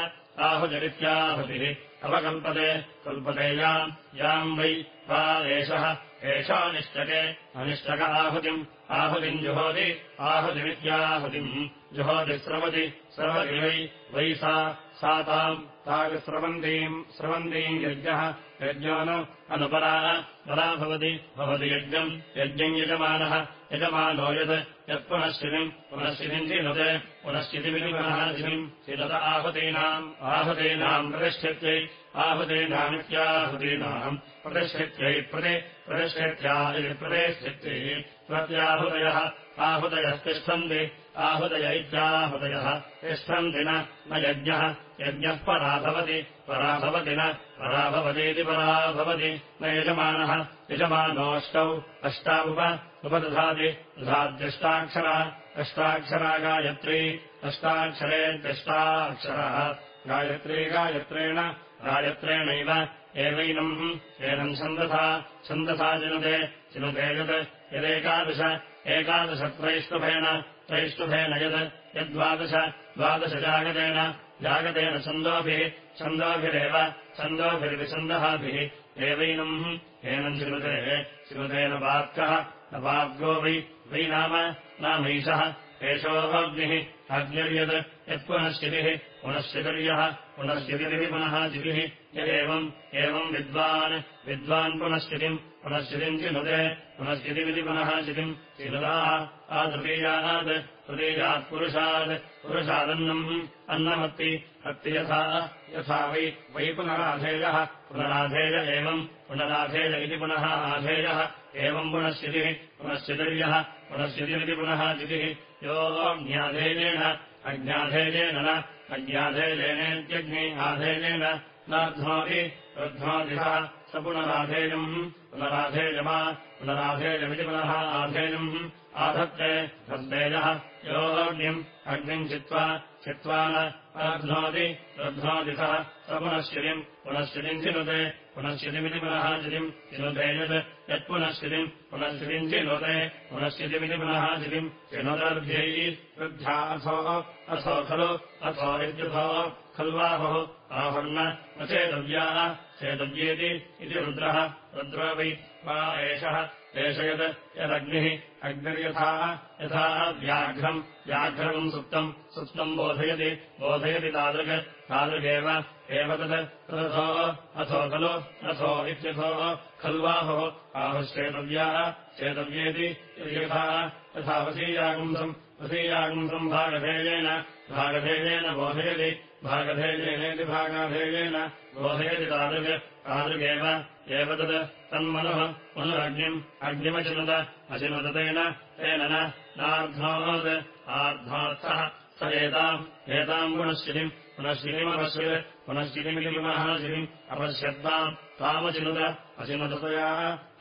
आहुतिरित्याहुतिः अवकल्पते कल्पतेयाम् याम् वै वा एषः एषानिष्टके अनिष्टक आहुतिम् आहुतिम् जुहोति आहुतिमित्याहुतिम् जुहोति स्रवति वै वै सा सा ताम् तास्रवन्तीम् स्रवन्तीम् यज्ञः। यज्ञो नु अनुपरा परा भवति भवति यज्ञम्। यज्ञम् यजमानः यजमानो यत् यत्पुनश्चितिम् पुनश्चितिम् चिनुते पुनश्चितिमिति पुनः चितिम् चिरत आहुतीनाम् आहुतीनाम् प्रतिष्ठित्यै आहुतीनामित्याहुतीनाम् प्रतिष्ठित्यै प्रति प्रतिष्ठित्या इति प्रतिष्ठित्यै प्रत्याहुदयः आहुदय इत्याहुदयः तिष्ठन्ति न यज्ञः यज्ञः परा भवति परा भवति न। परा भवतीति परा भवति न यजमानः। यजमानोऽष्टौ। अष्टावुप उपदधाति। दधाद्यष्टाक्षरा। अष्टाक्षरा गायत्री। अष्टाक्षरेत्यष्टाक्षरः गायत्री गायत्रेण। गायत्रेणैव। एवैनम्। एनम् छन्दसा। छन्दसा चिनुते। चिनुते यत् यदेकादश। एकादशत्रैष्टुभेन त्रैष्टुभेन। यत् यद्वादश। द्वादशजागतेन जागतेन छन्दोभिः छन्दोभिरेव छन्दोभिर्विछन्दःभिः एवैनम् एनम् चिनुते चिनुतेन वाक्कः न वाग्गो वै वै नाम नामैषः। एषोऽग्निः अग्निर्यत् यत्पुनश्चितिः पुनश्चितिर्यः पुनश्चितिरिति पुनः चितिः। यदेवम् एवम् विद्वान् विद्वान् पुनश्चितिम् पुनश्चितिम् चिनुते पुनश्चितिमिति पुनः चितिम् चिनुदाः आतृतीयात् तृतीयात् पुरुषात् पुरुषादन्नम् अन्नमत्ति अत्ति यथा यथा वै वै पुनराधेयः पुनराधेय एवम् पुनराधेय इति पुनः आधेयः एवम् पुनश्चितिः पुनश्चितिर्यः पुनश्चितिरिति पुनः चितिः योऽज्ञाधेयेन अज्ञाधेयेन न अज्ञाधेयेनेत्यग्नि आधेयेन स पुनराधेयम् पुनराधेयमा पुनराधेयमिति पुनः आधेयम्। आधत्ते तद्देयः योऽग्निम् अग्निम् चित्वा चित्वा न अध्नोति रध्नोति सः स पुनश्चितिम् चिनुते पुनश्चितिमिति पुनः चितिम् चिनुते यत् यत्पुनश्चितिम् पुनश्चितिम् चिनुते पुनश्चितिमिति पुनः चितिम् चिनुतर्भ्यै वृद्ध्या अथो खलु अथो इत्युथो खल्वाहुः आहुर्न न चेतव्याः चेतव्येति इति रुद्रः रुद्रो वै एषः एष यत् यदग्निः अग्निर्यथा यथा व्याघ्रम् व्याघ्रम् सुप्तम् सुप्तम् बोधयति बोधयति तादृक् तादृगेव एव तत् तदथो अथो खलु अथो इत्यथो खल्वाहुः आहुश्चेतव्याः चेतव्येति यथा यथा वसीयागुंसम् वसीयागुंसम् भागधेयेन भागधेयेन बोधयति भागधेयेनेति भागाधेयेन बोधयति तादृग् तादृगेव एव तत् तन्मनुः मनुरग्निम् अग्निमचिनुत अचिनुततेन तेन नार्ध्नोत् आर्ध्वार्थः स एताम् एताम् पुनश्चितिम् पुनश्चितिमपश्यत् पुनश्चितिमिति महाशितिम् अपश्यत्ताम् तामचिनुत अचिनुततया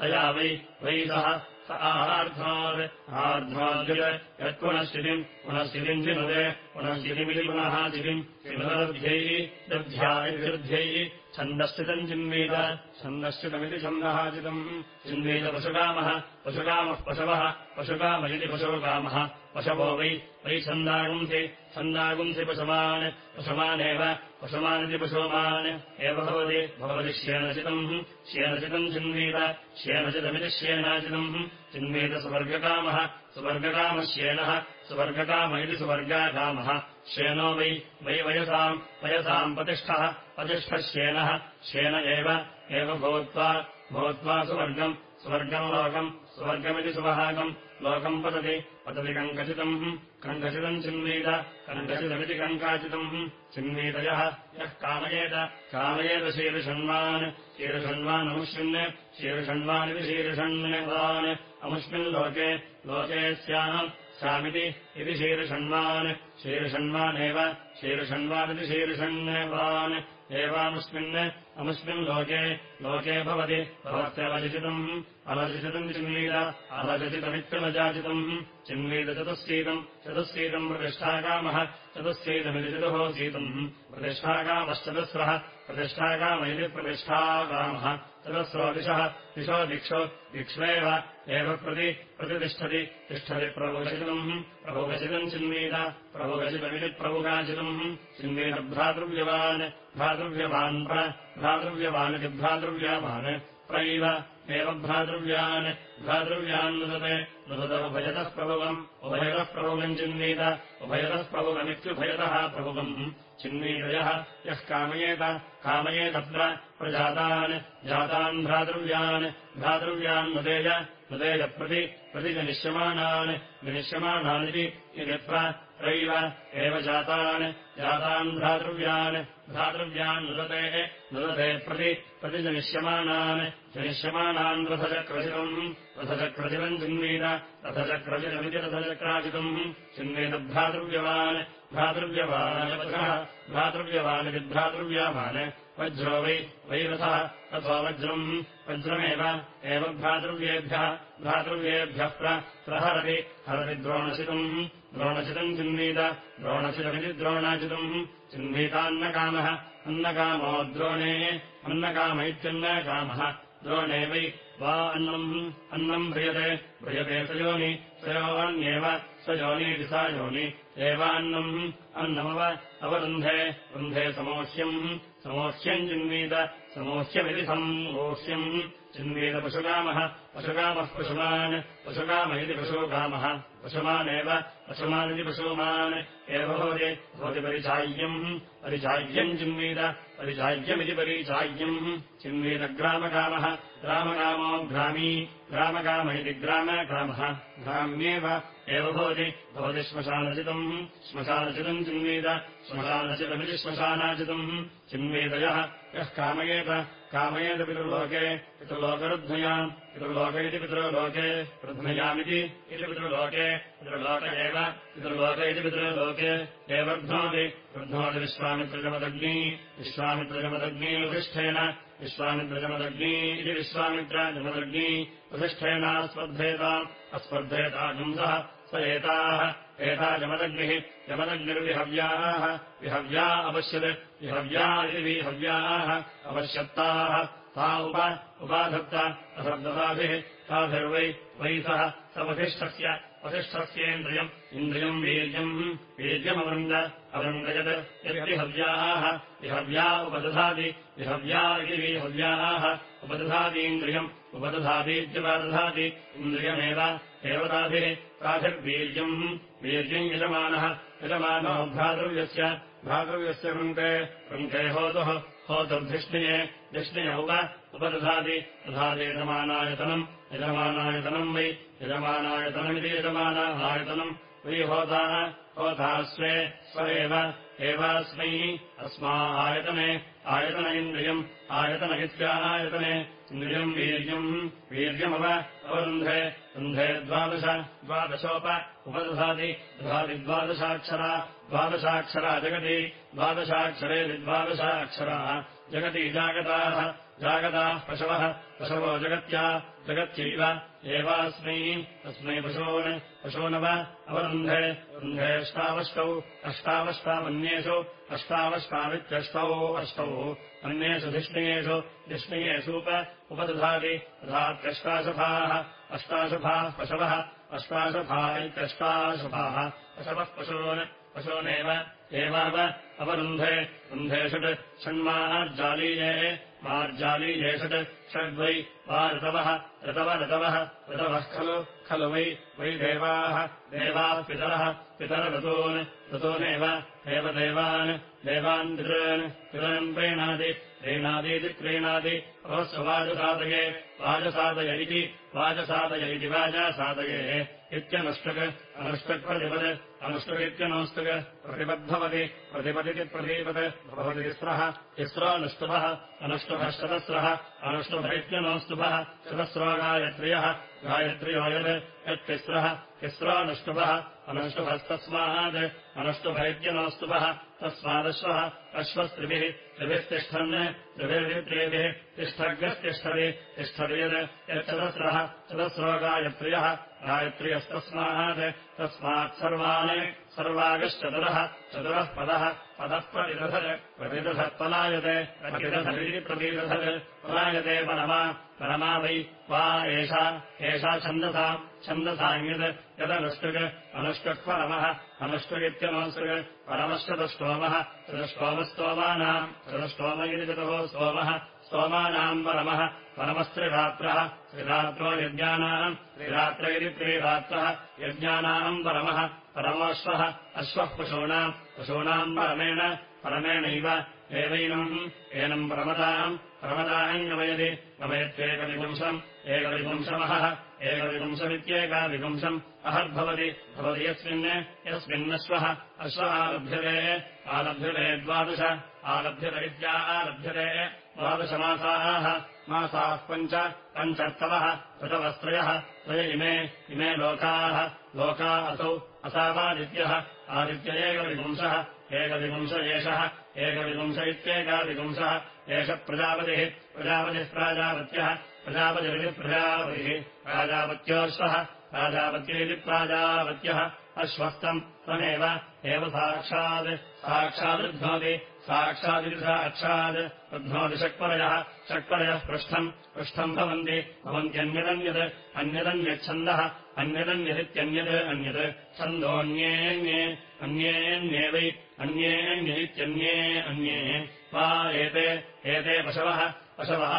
तया वै वै सः स आर्ध्वात् आर्ध्वाद्यत् यत्पुनश्चितिम् पुनश्चितिम् चिनुते पुनश्चितिमिति पुनः चितिम् चिनुतदभ्यैः दभ्यायैर्ध्यैः छन्दश्चितम् चिन्वीत छन्दश्चितमिति छन्दः चितम् चिन्वीत पशुकामः पशुकामः पशवः पशुकाम इति पशुकामः पशवो वै वै छन्दागुंसि छन्दागुंसि पशुमान् पशुमानेव पशुमानिति पशुमान् एव भवति भवति श्येनचितम्। श्येनचितम् चिन्वीत श्येनचितमिति श्येनाचितम्। चिन्वीत सुवर्गकामः। सुवर्गकामः श्येनः। सुवर्गकाम इति सुवर्गाकामः। श्येनो वै वै वयसाम् वयसाम् प्रतिष्ठः प्रतिष्ठः श्येनः। श्येन एव भूत्वा भूत्वा सुवर्गम् सुवर्गम् लोकम्। सुवर्गमिति सुवहागम् लोकम् पतति पतति कङ्कचितम् कङ्कचितम् चिन्वीत कङ्कचितमिति कङ्काचितम् चिन्वीतयः यः कामयेत कामयेत शीर्षण्वान् शीर्षण्वानमुष्मिन् शीर्षण्वानिति शीर्षण्वान् अमुष्मिन् लोके लोके स्याम् स्यामिति इति शीर्षण्वान्। शीर्षण्वानेव शीर्षण्वानिति शीर्षण्वान्। एवामुष्मिन् अमुष्मिन् लोके लोके भवति भवत्यवचितम् अवचितम् चिन्वीत अवचितमित्यवजाचितम् चिन्वीतचतुःसीतम् चतुःसीतम् प्रतिष्ठाकामः चतुःसीतमिति चतुः सीतम् प्रतिष्ठाकामश्चतस्रः प्रतिष्ठाकाम इति प्रतिष्ठाकामः चतस्रो दिशः दिशो दिक्षो दिक्ष्वेव एव प्रति प्रतिष्ठति तिष्ठति प्रभुगचितम् प्रभुगचितम् चिन्वीत प्रभुगचितमिति प्रभुगाचितम् चिन्वीतभ्रातृव्यवान् भ्रातृव्यवान् भ्रातृव्यवानिति भ्रातृव्यवान् प्रैव एव भ्रातृव्यान् भ्रातृव्यान् नुदते नुदत उभयतः प्रभुवम् उभयतः प्रभुवम् चिन्वीत उभयतः प्रभुवमित्युभयतः प्रभुवम्। चिन्वीतयः यः कामयेत कामयेतत्र प्रजातान् जातान् भ्रातृव्यान् भ्रातृव्यान् नुदेय प्रति प्रतिजनिष्यमाणान् विनिष्यमाणानिति यत्र त्रैव एव जातान् जातान् भ्रातृव्यान् भ्रातृव्यान् नुदते नुदते प्रति प्रतिजनिष्यमाणान् जनिष्यमाणान् रथचक्रचितम् रथचक्रचितम् चिन्वीत रथचक्रचितमिति रथचक्राचितम् चिन्वेतभ्रातृव्यवान् भ्रातृव्यवानः भ्रातृव्यवानिति भ्रातृव्यवान् वज्रो वै वै रथः अथवा वज्रम्। वज्रमेव एव भ्रातृव्येभ्यः प्रहरति हरति द्रोणचितम् द्रोणचितम् चिन्वीत द्रोणचितमिति द्रोणाचितम्। चिन्वीतान्नकामः अन्नकामो द्रोणे अन्नकाम इत्यन्नकामः द्रोणे वै वा अन्नम् अन्नम् ह्रियते ह्रियते सयोनि सयोन्येव स योनीति सा योनि। एवान्नम् अन्नमव अवरुन्धे वृन्धे समोह्यम् समोह्यम् चिन्वीत समोह्यमिति समोह्यम् चिन्वीत पशुकामः पशुकामः पशुमान् पशुकाम इति पशुकामः। पशुमानेव पशुमानिति पशुमान्। एव भवति भवति परिचाय्यम्। परिचाय्यम् चिन्वीत परिचाय्यमिति परिचाय्यम्। चिन्वीतग्रामकामः ग्रामकामो ग्रामी ग्रामकाम इति ग्रामकामः ग्राम्येव एव भवति भवति श्मशानचितम्। श्मशानचितम् चिन्वीत श्मशानचितमिति श्मशानाचितम्। चिन्वीतयः यः कामयेत कामयेत पितृलोके पितृलोकरुध्नयाम् पितृलोक इति पितृलोके रुध्नयामिति इति पितृलोके पितृलोक एव पितृलोक इति पितृलोके एवर्ध्नोति रुध्नोति विश्वामित्रजमदग्नी विश्वामित्रजमदग्नी वसिष्ठेन विश्वामित्रजमदग्नी इति विश्वामित्रजमदग्नी वसिष्ठेनास्पर्धेताम् अस्पर्धेतागुंसः स एताः एता जमदग्निः जमदग्निर्विहव्याः विहव्या अपश्यत् विहव्या इति विहव्याः अपश्यत्ताः ता उप उपाधत्त अशब्दताभिः ताभिर्वै वै सः स वसिष्ठस्य वसिष्ठस्येन्द्रियम् इन्द्रियम् वीर्यम्। वीर्यमवृन्द अवृन्दयत् यद्विहव्याः। विहव्या उपदधाति विहव्या इति विहव्याः। उपदधातीन्द्रियम् उपदधातीत्युपदधाति इन्द्रियमेव देवताभिः ताभिर्वीर्यम् वीर्यम् यजमानः यजमानो भ्रातृव्यस्य भ्रातृव्यस्य वृन्ते वृन्ते होतुः होतुर्धिष्णिये धिष्णिय उप उपदधाति तथा यजमानायतनम् यजमानायतनम् वै यजमानायतनमिति यजमाना आयतनम् वै होताः होता स्वे एव एवास्मै अस्मा आयतने आयतन इन्द्रियम् आयतन इत्यायतने इन्द्रियम् वीर्यम् वीर्यमव अवरुन्धे रुन्धे द्वादश द्वादशोप उपदधाति दधाति द्वादशाक्षरा द्वादशाक्षरा जगति द्वादशाक्षरे द्वादशाक्षराः जगति जागताः जागताः पशवः पशवो जगत्या जगत्यैव। एवास्मै अस्मै पशून् पशूनव अवरुन्धे रुन्धेष्टावष्टौ अष्टावष्टावन्येषु अष्टावष्टावित्यष्टौ अष्टौ। अन्येषु धिष्णयेषु धिष्णयेषूप उपदधाति दधात्यष्टाशफाः अष्टाशफाः पशवः अष्टाशफा इत्यष्टाशफाः पशवः पशून् पशूनेव एवाव अवरुन्धे रुन्धे षट् षण्मार्जालीये मार्जालीये षट् षड्वै वा ऋतवः ऋतवः ऋतवः खलु खलु वै वै देवाः देवाः पितरः पितरऋतून् ऋतूनेव एव देवान् पितॄन् पितरम् प्रीणाति प्रीणादीति क्रीणाति अवस्ववाजसादये वाजसादय इति वाजासादये इत्यनुष्टक् अनुष्टक्प्रतिपत् अनुष्टुकित्यनौष्टुक् प्रतिपद्भवति प्रतिपदिति प्रतीपत् भवति तिस्रः तिस्रोऽनुष्टुभः अनुष्टुभः शतस्रः अनुष्टुभ इत्यनौस्तुभः शतस्रो गायत्र्यः गायत्र्यो यत् यत्तिस्रः तिस्रोऽनुष्टुभः अनुष्टुभस्तस्मात् अनुष्टुभ इत्यनौस्तुभः तस्मादश्वः अश्वस्त्रिभिः त्रिभिस्तिष्ठन् त्रिभिर्वित्रिभिः तिष्ठग्रस्तिष्ठति तिष्ठति यत् यच्चतस्रः चतस्रो गायत्र्यः गायत्र्यस्तस्मात्। तस्मात् सर्वान् सर्वागश्चतुरः। चतुरः पदः। पदः प्रतिदधत्। प्रतिदधत् पलायते। प्रतिदधति प्रतिदधत्। पलायते परमा। परमा वै वा एषा। एषा छन्दसाम् छन्दसाङ्यत् यदनुष्टुक्। अनुष्टुक्परमः अनुष्टुगित्यनुष्टुक् परमश्चतुष्टोमः। चतुष्टोमस्तोमानाम्। चतुष्टोम इति चतुः सोमः स्तोमानाम् परमः परमस्त्रिरात्रः त्रिरात्रो यज्ञानाम् त्रिरात्र इति त्रिरात्रः यज्ञानाम् परमः परमोऽश्वः अश्वः पशूनाम् पशूनाम् परमेण परमेणैव एवैनम् एनम् प्रमदाम् प्रमदाम् गमयति गमयत्येकविपुंसम् एकविपुंसमहः एकविपुंसमित्येकाविपुंसम् अहद्भवति भवति यस्मिन् यस्मिन्नश्वः अश्व आलभ्यते आलभ्यते द्वादश आलभ्यत इत्या आलभ्यते द्वादशमासाः मासाः पञ्च पञ्चर्तवः ऋतवस्त्रयः त्रय इमे इमे लोकाः लोका असौ असावादित्यः आदित्य एकविपुंसः एकविपुंस एषः एकविपुंस इत्येकाविपुंसः एष प्रजापतिः प्रजापतिः प्राजापत्यः प्रजापतिरिति प्रजापतिः प्राजापत्योऽश्वः प्राजापत्येति प्राजापत्यः अश्वस्तम् त्वमेव एव साक्षात् साक्षादृध्नोति साक्षादिति साक्षात् रुध्नोति षट्परयः षट्परयः पृष्ठम् पृष्ठम् भवन्ति भवन्त्यन्यदन्यत् अन्यदन्यच्छन्दः अन्यदन्यदित्यन्यत् अन्यत् छन्दोऽन्येऽन्ये अन्येऽन्ये वै अन्येऽन्यैत्यन्ये अन्ये वा एते एते पशवः पशवः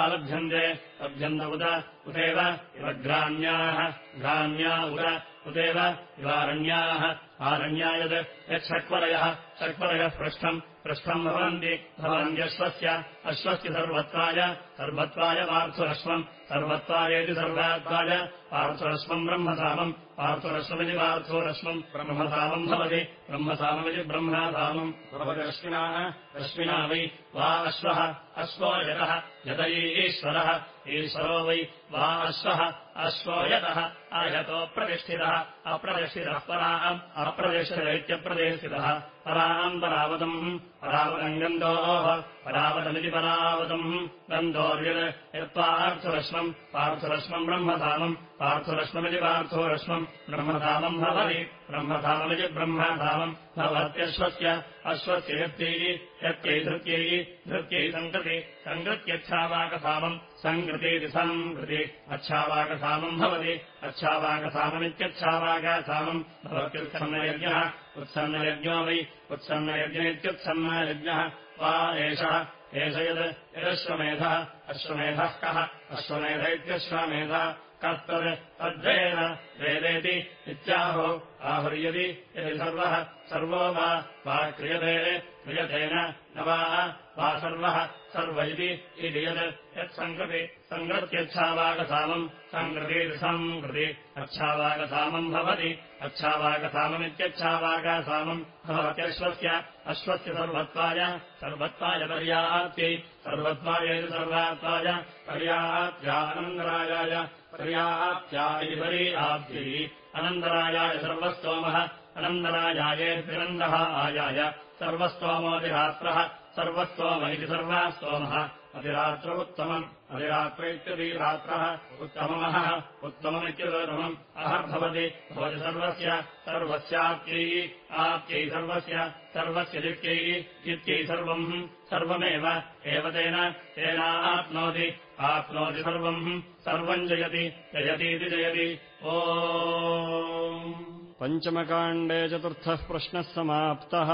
आलभ्यन्ते लभ्यन्त उत उदेव इव ग्राम्याः ग्राम्या उत उदेव इवारण्याः आरण्या यत् यच्छक्वरयः षट्परयः पृष्ठम् पृष्ठम् भवन्ति भवन्त्यश्वस्य अश्वस्य सर्वत्वाय सर्वत्वाय पार्थुरश्वम् सर्वत्वायेति सर्वत्वाय पार्थुरश्वम् ब्रह्मसामम् पार्थुरश्वमिति पार्थोरश्वम् ब्रह्मसामम् भवति ब्रह्मसाममिति ब्रह्मसामम् भवति रश्मिनाः वै वा अश्वः अश्वो यतः ईश्वरः ईश्वरो वै वा अश्वः अश्वो यतः अयतो प्रतिष्ठितः अप्रतिष्ठितः पराम् अप्रतिष्ठितैत्यप्रतिष्ठितः पराम् परावतम् परावतम् गन्धोः परावतमिति परावतम्। गन्धोर्यत् यत्पार्थुरश्वम् पार्थुरश्वम् ब्रह्मधामम् पार्थुरश्वमिति पार्थोरश्वम् ब्रह्मधामम् भवति ब्रह्मधाममिति ब्रह्मधामम् भवत्यश्वस्य अश्वस्य यत्यैः यत्यै धृत्यै धृत्यै सङ्कृति सङ्कृत्यच्छावाकसामम् सङ्कृतीति सङ्कृति अच्छावाकसामम् भवति अच्छावाकसाममित्यच्छावाकसामम् भवत्युत्सन्नयज्ञः उत्सन्नयज्ञो वै उत्सन्नयज्ञ इत्युत्सन्नयज्ञः वा एषः एष यद् यदश्वमेधः अश्वमेधः कः? अश्वमेध इत्यश्वमेधः। कस्तद् तद्वेद वेदेति इत्याहो। आहुर्यदि यदि सर्वः सर्वो वा वा क्रियते क्रियतेन न वा सर्वः सर्व इति यद् यत्सङ्कृति सङ्कृत्यच्छावाकसामम् सङ्कृतिसङ्कृति अच्छावाकसामम् भवति। अच्छावाकसाममित्यच्छावाकसामम् भवत्यश्वस्य अश्वस्य सर्वत्वाय सर्वत्वाय सर्वत्वायैति सर्वात्वाय पर्याप्त्यानन्दरायाय पर्याप्त्या इति परि आप्त्यै अनन्दरायाय सर्वस्तोमः अनन्दरायायेत्यनन्दः आयाय सर्वस्तोमोऽतिरात्रः सर्वस्तोम इति सर्वा स्तोमः अतिरात्र उत्तमम् अधिरात्र इत्यतिरात्रः उत्तममः। उत्तममित्युत्तमम् अहर्भवति भवति। सर्वस्य। सर्वस्याप्त्यै आप्त्यै सर्वस्य। सर्वस्य दित्यै इत्यै सर्वम्। सर्वमेव। एव तेन। तेनाप्नोति। आप्नोति सर्वम्। सर्वम् जयति। जयतीति जयति। ओ पञ्चमकाण्डे चतुर्थः प्रश्नः समाप्तः